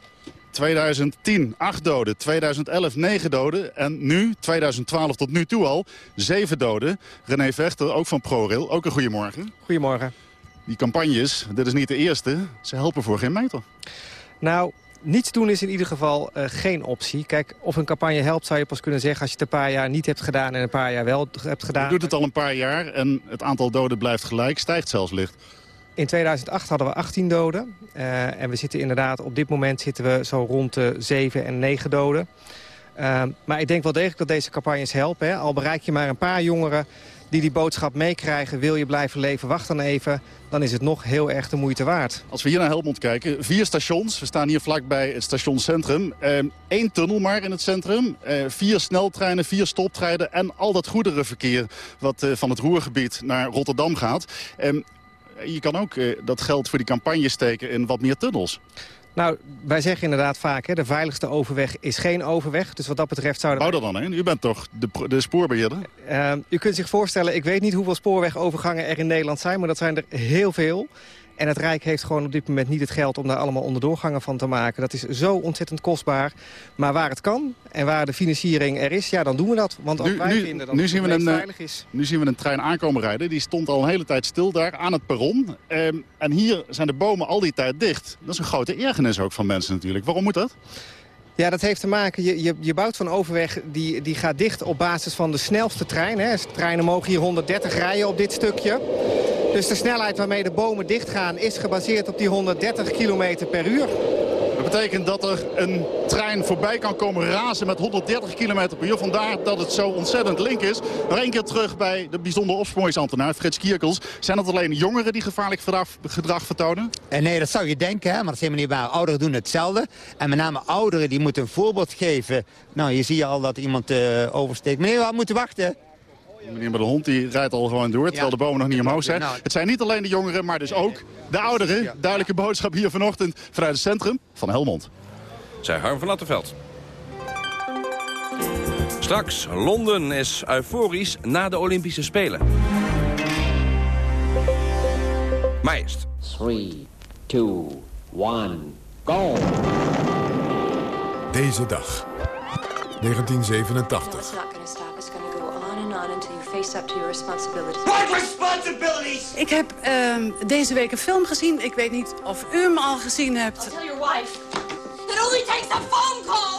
2010, 8 doden. 2011, 9 doden. En nu, 2012 tot nu toe al, 7 doden. René Vechter, ook van ProRail. Ook een goedemorgen. Goedemorgen. Die campagnes, dit is niet de eerste. Ze helpen voor geen meter. Nou, niets doen is in ieder geval uh, geen optie. Kijk, of een campagne helpt zou je pas kunnen zeggen... als je het een paar jaar niet hebt gedaan en een paar jaar wel hebt gedaan. Je doet het al een paar jaar en het aantal doden blijft gelijk. Stijgt zelfs licht. In 2008 hadden we 18 doden. Uh, en we zitten inderdaad, op dit moment zitten we zo rond de 7 en 9 doden. Uh, maar ik denk wel degelijk dat deze campagnes helpen. Hè? Al bereik je maar een paar jongeren die die boodschap meekrijgen... wil je blijven leven, wacht dan even. Dan is het nog heel erg de moeite waard. Als we hier naar Helmond kijken, vier stations. We staan hier vlakbij het stationscentrum. Eén uh, tunnel maar in het centrum. Uh, vier sneltreinen, vier stoptreinen... en al dat goederenverkeer wat uh, van het Roergebied naar Rotterdam gaat. Je kan ook uh, dat geld voor die campagne steken in wat meer tunnels. Nou, wij zeggen inderdaad vaak, hè, de veiligste overweg is geen overweg. Dus wat dat betreft zouden Bouw dat dan, hè? U bent toch de, de spoorbeheerder? Uh, u kunt zich voorstellen, ik weet niet hoeveel spoorwegovergangen er in Nederland zijn... maar dat zijn er heel veel. En het Rijk heeft gewoon op dit moment niet het geld om daar allemaal onderdoorgangen van te maken. Dat is zo ontzettend kostbaar. Maar waar het kan en waar de financiering er is, ja, dan doen we dat. Want ook nu, wij nu, vinden dat nu het zien we een, veilig is. Nu zien we een trein aankomen rijden. Die stond al een hele tijd stil daar aan het perron. Um, en hier zijn de bomen al die tijd dicht. Dat is een grote ergernis ook van mensen natuurlijk. Waarom moet dat? Ja, dat heeft te maken, je, je, je bouwt van overweg, die, die gaat dicht op basis van de snelste trein. Hè. Treinen mogen hier 130 rijden op dit stukje. Dus de snelheid waarmee de bomen dichtgaan is gebaseerd op die 130 km per uur. Dat betekent dat er een trein voorbij kan komen razen met 130 km per uur. Vandaar dat het zo ontzettend link is. Nog één keer terug bij de bijzonder opsporingsambtenaar Frits Kierkels. Zijn het alleen jongeren die gevaarlijk gedrag, vertonen? En nee, dat zou je denken, hè, maar dat is helemaal niet waar. Ouderen doen hetzelfde. En met name ouderen die moeten een voorbeeld geven. Nou, je ziet al dat iemand uh, oversteekt. Meneer, we moeten wachten. Meneer met de hond die rijdt al gewoon door, terwijl de bomen nog niet omhoog zijn. Het zijn niet alleen de jongeren, maar dus ook de ouderen. Duidelijke boodschap hier vanochtend vanuit het centrum van Helmond. Zij Harm van Attenveld. Straks, Londen is euforisch na de Olympische Spelen. Maar eerst. 3, 2, 1, go! Deze dag, 1987. What responsibilities? Ik heb uh, deze week een film gezien. Ik weet niet of u hem al gezien hebt. I'll tell your wife. It only takes a phone call.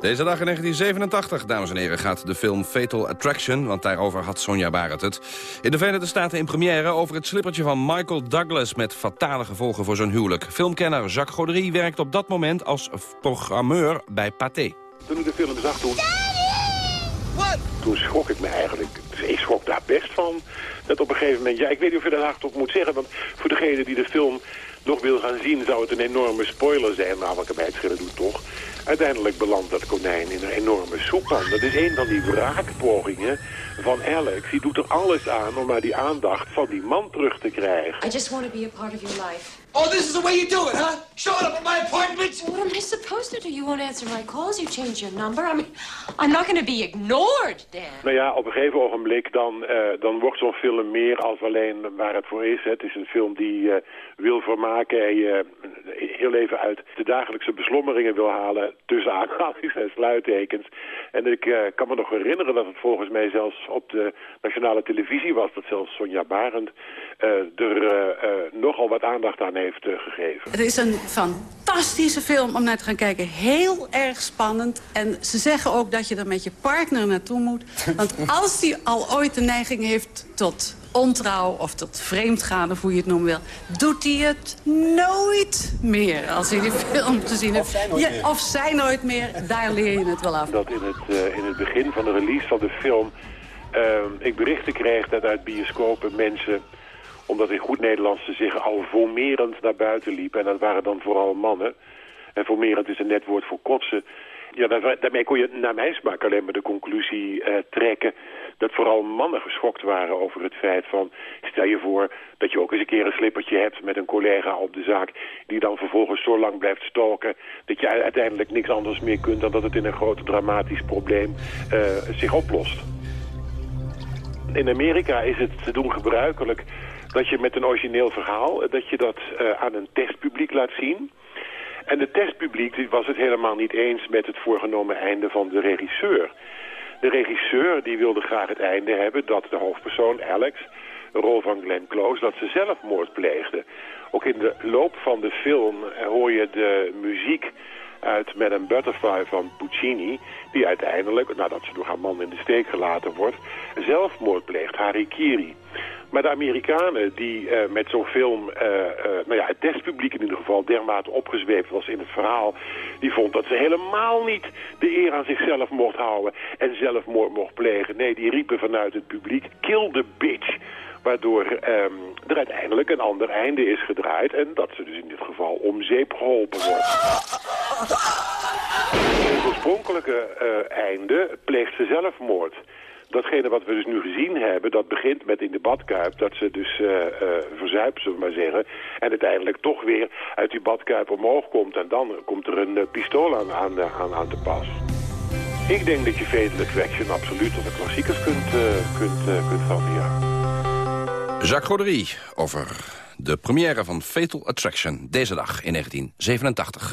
Deze dag in 1987, dames en heren, gaat de film Fatal Attraction... want daarover had Sonja Barrett het. In de Verenigde Staten in première over het slippertje van Michael Douglas... met fatale gevolgen voor zijn huwelijk. Filmkenner Jacques Gaudry werkt op dat moment als programmeur bij Pathé. Toen ik de film zag toen... Toen schrok ik me eigenlijk. Ik schrok daar best van. Dat op een gegeven moment... Ja, ik weet niet of je daar hardop moet zeggen. Want voor degene die de film nog wil gaan zien... zou het een enorme spoiler zijn. Maar wat ik bij het doet toch. Uiteindelijk belandt dat konijn in een enorme soeppan. Dat is een van die wraakpogingen van Alex. Die doet er alles aan om maar die aandacht van die man terug te krijgen. I just want to be a part of your life. Oh, this is the way you do it, huh? Showing up at my apartment? What am I supposed to do? You won't answer my calls. You change your number. I mean, I'm not going to be ignored, Dan. Nou ja, op een gegeven ogenblik dan, uh, dan wordt zo'n film meer als alleen waar het voor is. Het is een film die uh, wil vermaken en je uh, heel even uit de dagelijkse beslommeringen wil halen tussen aanhalings en sluittekens. En ik kan me nog herinneren dat het volgens mij zelfs op de nationale televisie was, dat zelfs Sonja Barend er nogal wat aandacht aan heeft gegeven. Het is een fantastische film om naar te gaan kijken. Heel erg spannend. En ze zeggen ook dat je er met je partner naartoe moet. Want [laughs] als die al ooit de neiging heeft tot ontrouw of tot vreemdgaan, of hoe je het noemen wil... doet hij het nooit meer als hij die film te zien heeft. Of zij nooit, ja, meer. Of zij nooit meer. Daar leer je het wel af. Dat in het, uh, in het begin van de release van de film... Uh, ik berichten kreeg dat uit bioscopen mensen omdat in goed Nederlands zich al formerend naar buiten liepen. En dat waren dan vooral mannen. En formerend is een net woord voor kotsen. Ja, daarmee kon je naar mijn smaak alleen maar de conclusie eh, trekken... dat vooral mannen geschokt waren over het feit van... stel je voor dat je ook eens een keer een slippertje hebt met een collega op de zaak... die dan vervolgens zo lang blijft stoken... dat je uiteindelijk niks anders meer kunt dan dat het in een groot dramatisch probleem uh, zich oplost. In Amerika is het te doen gebruikelijk dat je met een origineel verhaal, eh, dat je dat uh, aan een testpubliek laat zien. En de testpubliek was het helemaal niet eens met het voorgenomen einde van de regisseur. De regisseur die wilde graag het einde hebben dat de hoofdpersoon Alex, rol van Glenn Close, dat ze zelfmoord pleegde. Ook in de loop van de film eh, hoor je de muziek uit Madame Butterfly van Puccini... die uiteindelijk, nadat ze door haar man in de steek gelaten wordt... zelfmoord pleegt, harikiri. Maar de Amerikanen die uh, met zo'n film, uh, uh, nou ja, het testpubliek in ieder geval, dermate opgezweept was in het verhaal, die vond dat ze helemaal niet de eer aan zichzelf mocht houden en zelfmoord mocht plegen. Nee, die riepen vanuit het publiek, kill the bitch. Waardoor um, er uiteindelijk een ander einde is gedraaid en dat ze dus in dit geval om zeep geholpen wordt. Het oorspronkelijke einde pleegt ze zelfmoord datgene wat we dus nu gezien hebben, dat begint met in de badkuip dat ze dus uh, verzuipt, zullen we maar zeggen. En uiteindelijk toch weer uit die badkuip omhoog komt. En dan komt er een pistool aan, aan, te pas. Ik denk dat je Fatal Attraction absoluut tot de klassiekers kunt, kunt, kunt vatten. Jacques Goderie over de première van Fatal Attraction deze dag in 1987.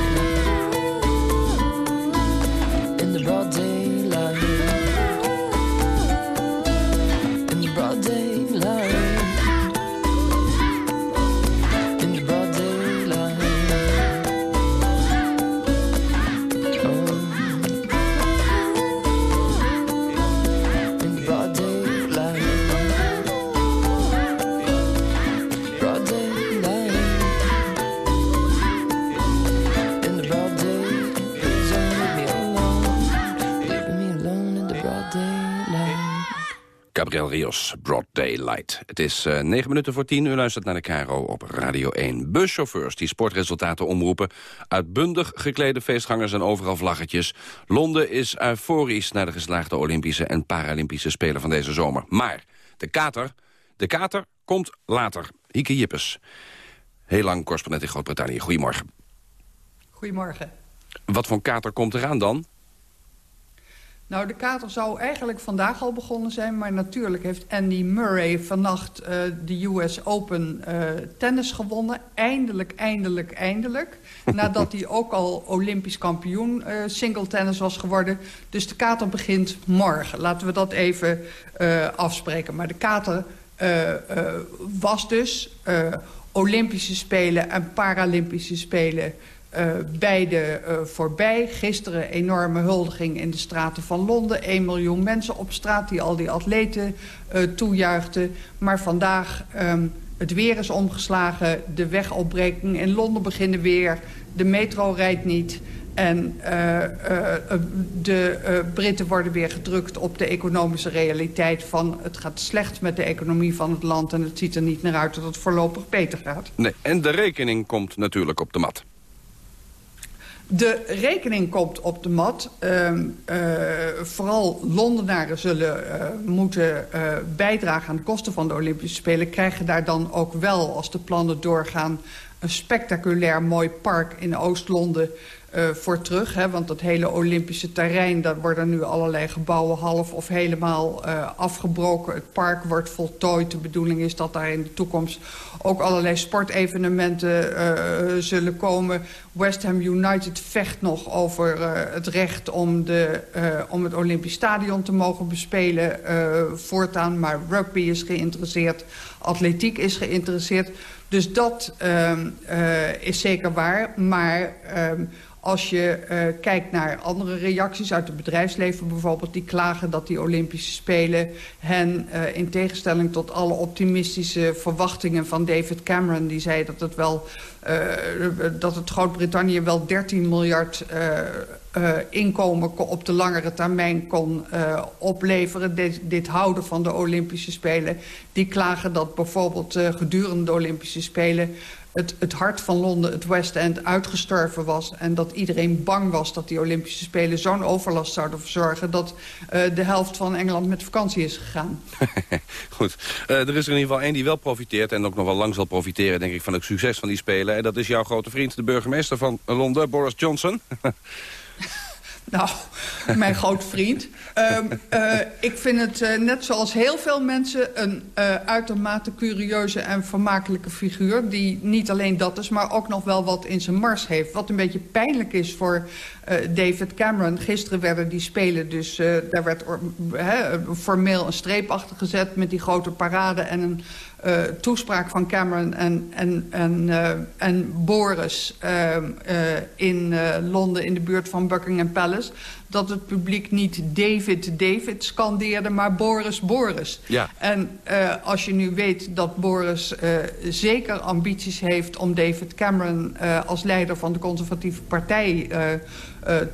Broad Daylight. Het is uh, negen minuten voor tien. U luistert naar de Caro op Radio 1. Buschauffeurs die sportresultaten omroepen. Uitbundig geklede feestgangers en overal vlaggetjes. Londen is euforisch naar de geslaagde Olympische en Paralympische Spelen van deze zomer. Maar de kater, de kater komt later. Hieke Jippes. Heel lang correspondent in Groot-Brittannië. Goedemorgen. Goedemorgen. Wat voor kater komt eraan dan? Nou, de kater zou eigenlijk vandaag al begonnen zijn... maar natuurlijk heeft Andy Murray vannacht uh, de US Open uh, tennis gewonnen. Eindelijk, eindelijk, eindelijk. [laughs] nadat hij ook al Olympisch kampioen uh, single tennis was geworden. Dus de kater begint morgen. Laten we dat even afspreken. Maar de kater was dus Olympische Spelen en Paralympische Spelen beide uh, voorbij. Gisteren enorme huldiging in de straten van Londen. 1 miljoen mensen op straat die al die atleten uh, toejuichten. Maar vandaag um, het weer is omgeslagen. De wegopbreking in Londen beginnen weer. De metro rijdt niet. En de Britten worden weer gedrukt op de economische realiteit van... het gaat slecht met de economie van het land... en het ziet er niet naar uit dat het voorlopig beter gaat. Nee, en de rekening komt natuurlijk op de mat. De rekening komt op de mat. Uh, uh, vooral Londenaren zullen uh, moeten eh, bijdragen aan de kosten van de Olympische Spelen. Krijgen daar dan ook wel, als de plannen doorgaan... een spectaculair mooi park in Oost-Londen uh, voor terug. Hè, want dat hele Olympische terrein, daar worden nu allerlei gebouwen half of helemaal uh, afgebroken. Het park wordt voltooid. De bedoeling is dat daar in de toekomst ook allerlei sportevenementen uh, zullen komen. West Ham United vecht nog over het recht om, de, om het Olympisch Stadion te mogen bespelen voortaan. Maar rugby is geïnteresseerd, atletiek is geïnteresseerd. Dus dat ehm, uh, is zeker waar. Maar um, als je uh, kijkt naar andere reacties uit het bedrijfsleven bijvoorbeeld... die klagen dat die Olympische Spelen hen uh, in tegenstelling tot alle optimistische verwachtingen van David Cameron... die zei dat het, wel, dat het Groot-Brittannië wel 13 miljard uh, inkomen op de langere termijn kon uh, opleveren. Dit, dit, houden van de Olympische Spelen. Die klagen dat bijvoorbeeld uh, gedurende de Olympische Spelen... Het, het hart van Londen, het West End, uitgestorven was... en dat iedereen bang was dat die Olympische Spelen zo'n overlast zouden verzorgen... dat de helft van Engeland met vakantie is gegaan. [laughs] Goed. er is er in ieder geval één die wel profiteert... en ook nog wel lang zal profiteren, denk ik, van het succes van die Spelen. En dat is jouw grote vriend, de burgemeester van Londen, Boris Johnson... [laughs] Nou, [laughs] mijn grote vriend. Um, uh, ik vind het uh, net zoals heel veel mensen een uh, uitermate curieuze en vermakelijke figuur. Die niet alleen dat is, maar ook nog wel wat in zijn mars heeft. Wat een beetje pijnlijk is voor David Cameron. Gisteren werden die spelen, dus daar werd formeel een streep achter gezet... met die grote parade en een uh, toespraak van Cameron en, en, en, uh, en Boris uh, in Londen in de buurt van Buckingham Palace... dat het publiek niet David, David scandeerde, maar Boris, Boris. Ja. En als je nu weet dat Boris zeker ambities heeft om David Cameron... als leider van de conservatieve partij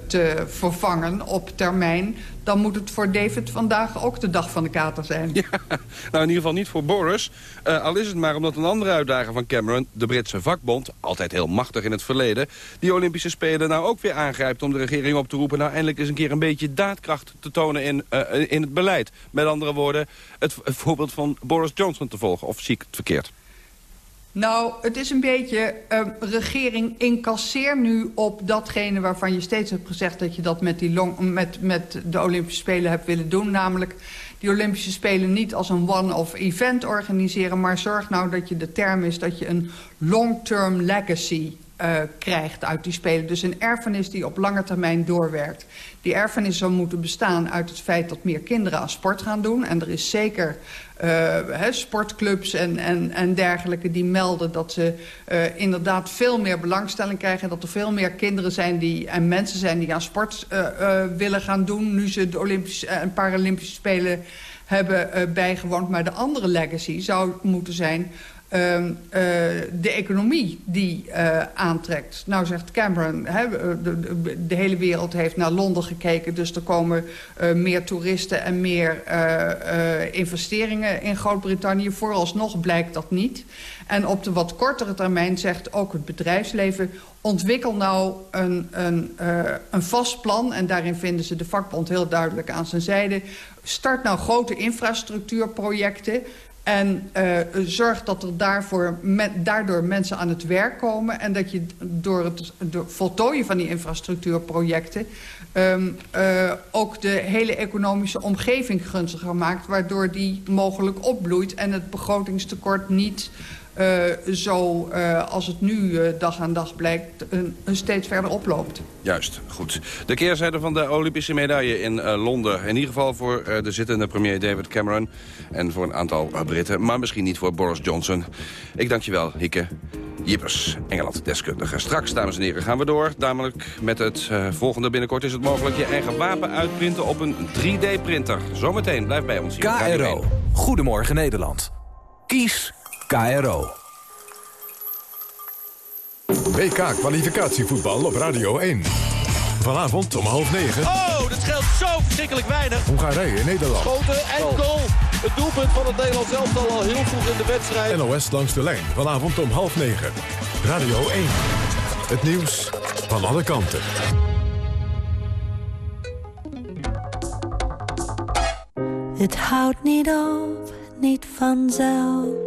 te vervangen op termijn... dan moet het voor David vandaag ook de dag van de kater zijn. Nou in ieder geval niet voor Boris. Uh, al is het maar omdat een andere uitdager van Cameron... de Britse vakbond, altijd heel machtig in het verleden... die Olympische Spelen nou ook weer aangrijpt om de regering op te roepen... nou eindelijk eens een keer een beetje daadkracht te tonen in, uh, in het beleid. Met andere woorden, het, het voorbeeld van Boris Johnson te volgen. Of zie ik het verkeerd? Nou, het is een beetje... Uh, regering incasseer nu op datgene waarvan je steeds hebt gezegd... dat je dat met, die long, met, met de Olympische Spelen hebt willen doen. Namelijk die Olympische Spelen niet als een one-off event organiseren... maar zorg nou dat je de term is dat je een long-term legacy uh, krijgt uit die Spelen. Dus een erfenis die op lange termijn doorwerkt. Die erfenis zou moeten bestaan uit het feit dat meer kinderen aan sport gaan doen. En er is zeker he, sportclubs en, en, en dergelijke die melden dat ze uh, inderdaad veel meer belangstelling krijgen. En dat er veel meer kinderen zijn die, en mensen zijn die aan sport willen gaan doen. Nu ze de Olympische en Paralympische Spelen hebben bijgewoond. Maar de andere legacy zou moeten zijn uh, uh, de economie die uh, aantrekt. Nou zegt Cameron, de, de, de, hele wereld heeft naar Londen gekeken... dus er komen meer toeristen en meer investeringen in Groot-Brittannië. Vooralsnog blijkt dat niet. En op de wat kortere termijn zegt ook het bedrijfsleven... ontwikkel nou een, een, een vast plan... en daarin vinden ze de vakbond heel duidelijk aan zijn zijde... start nou grote infrastructuurprojecten... En uh, zorg dat er daarvoor met, daardoor mensen aan het werk komen... en dat je door het door voltooien van die infrastructuurprojecten... Um, uh, ook de hele economische omgeving gunstiger maakt... waardoor die mogelijk opbloeit en het begrotingstekort niet... Uh, zo, uh, als het nu uh, dag aan dag blijkt, steeds verder oploopt. Juist, goed. De keerzijde van de Olympische medaille in Londen. In ieder geval voor de zittende premier David Cameron. En voor een aantal Britten, maar misschien niet voor Boris Johnson. Ik dank je wel, Hieke. Jippers, Engeland-deskundige. Straks, dames en heren, gaan we door. Namelijk met het volgende binnenkort is het mogelijk... je eigen wapen uitprinten op een 3D-printer. Zometeen, blijf bij ons hier. KRO, Goedemorgen Nederland. Kies KRO. WK-kwalificatievoetbal op Radio 1. Vanavond om half negen. Oh, dat scheelt zo verschrikkelijk weinig. Hongarije, Nederland. Schoten en goal. Het doelpunt van het Nederlands elftal al heel vroeg in de wedstrijd. NOS langs de lijn. Vanavond om half negen. Radio 1. Het nieuws van alle kanten. Het houdt niet op, niet vanzelf.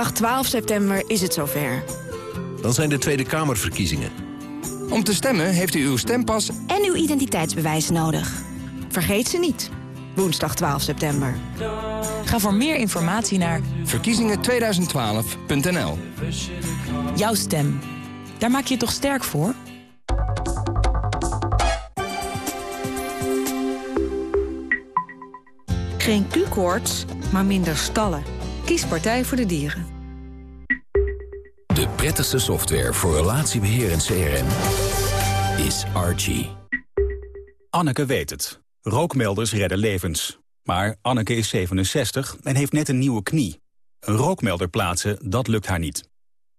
Woensdag Woensdag 12 september is het zover. Dan zijn de Tweede Kamerverkiezingen. Om te stemmen heeft u uw stempas en uw identiteitsbewijs nodig. Vergeet ze niet. Woensdag 12 september. Ga voor meer informatie naar verkiezingen2012.nl. Jouw stem. Daar maak je je toch sterk voor? Geen Q-koorts, maar minder stallen. Kies Partij voor de Dieren. Prettigste software voor relatiebeheer en CRM is Archie. Anneke weet het. Rookmelders redden levens. Maar Anneke is 67 en heeft net een nieuwe knie. Een rookmelder plaatsen, dat lukt haar niet.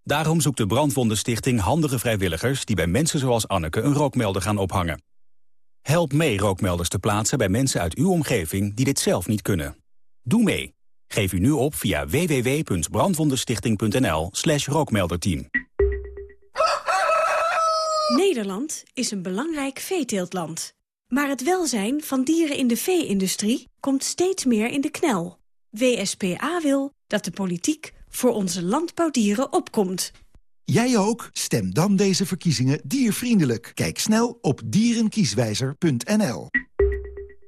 Daarom zoekt de Brandwondenstichting handige vrijwilligers... die bij mensen zoals Anneke een rookmelder gaan ophangen. Help mee rookmelders te plaatsen bij mensen uit uw omgeving... die dit zelf niet kunnen. Doe mee. Geef u nu op via www.brandwondenstichting.nl slash rookmelderteam. Nederland is een belangrijk veeteeltland. Maar het welzijn van dieren in de vee-industrie komt steeds meer in de knel. WSPA wil dat de politiek voor onze landbouwdieren opkomt. Jij ook? Stem dan deze verkiezingen diervriendelijk. Kijk snel op dierenkieswijzer.nl.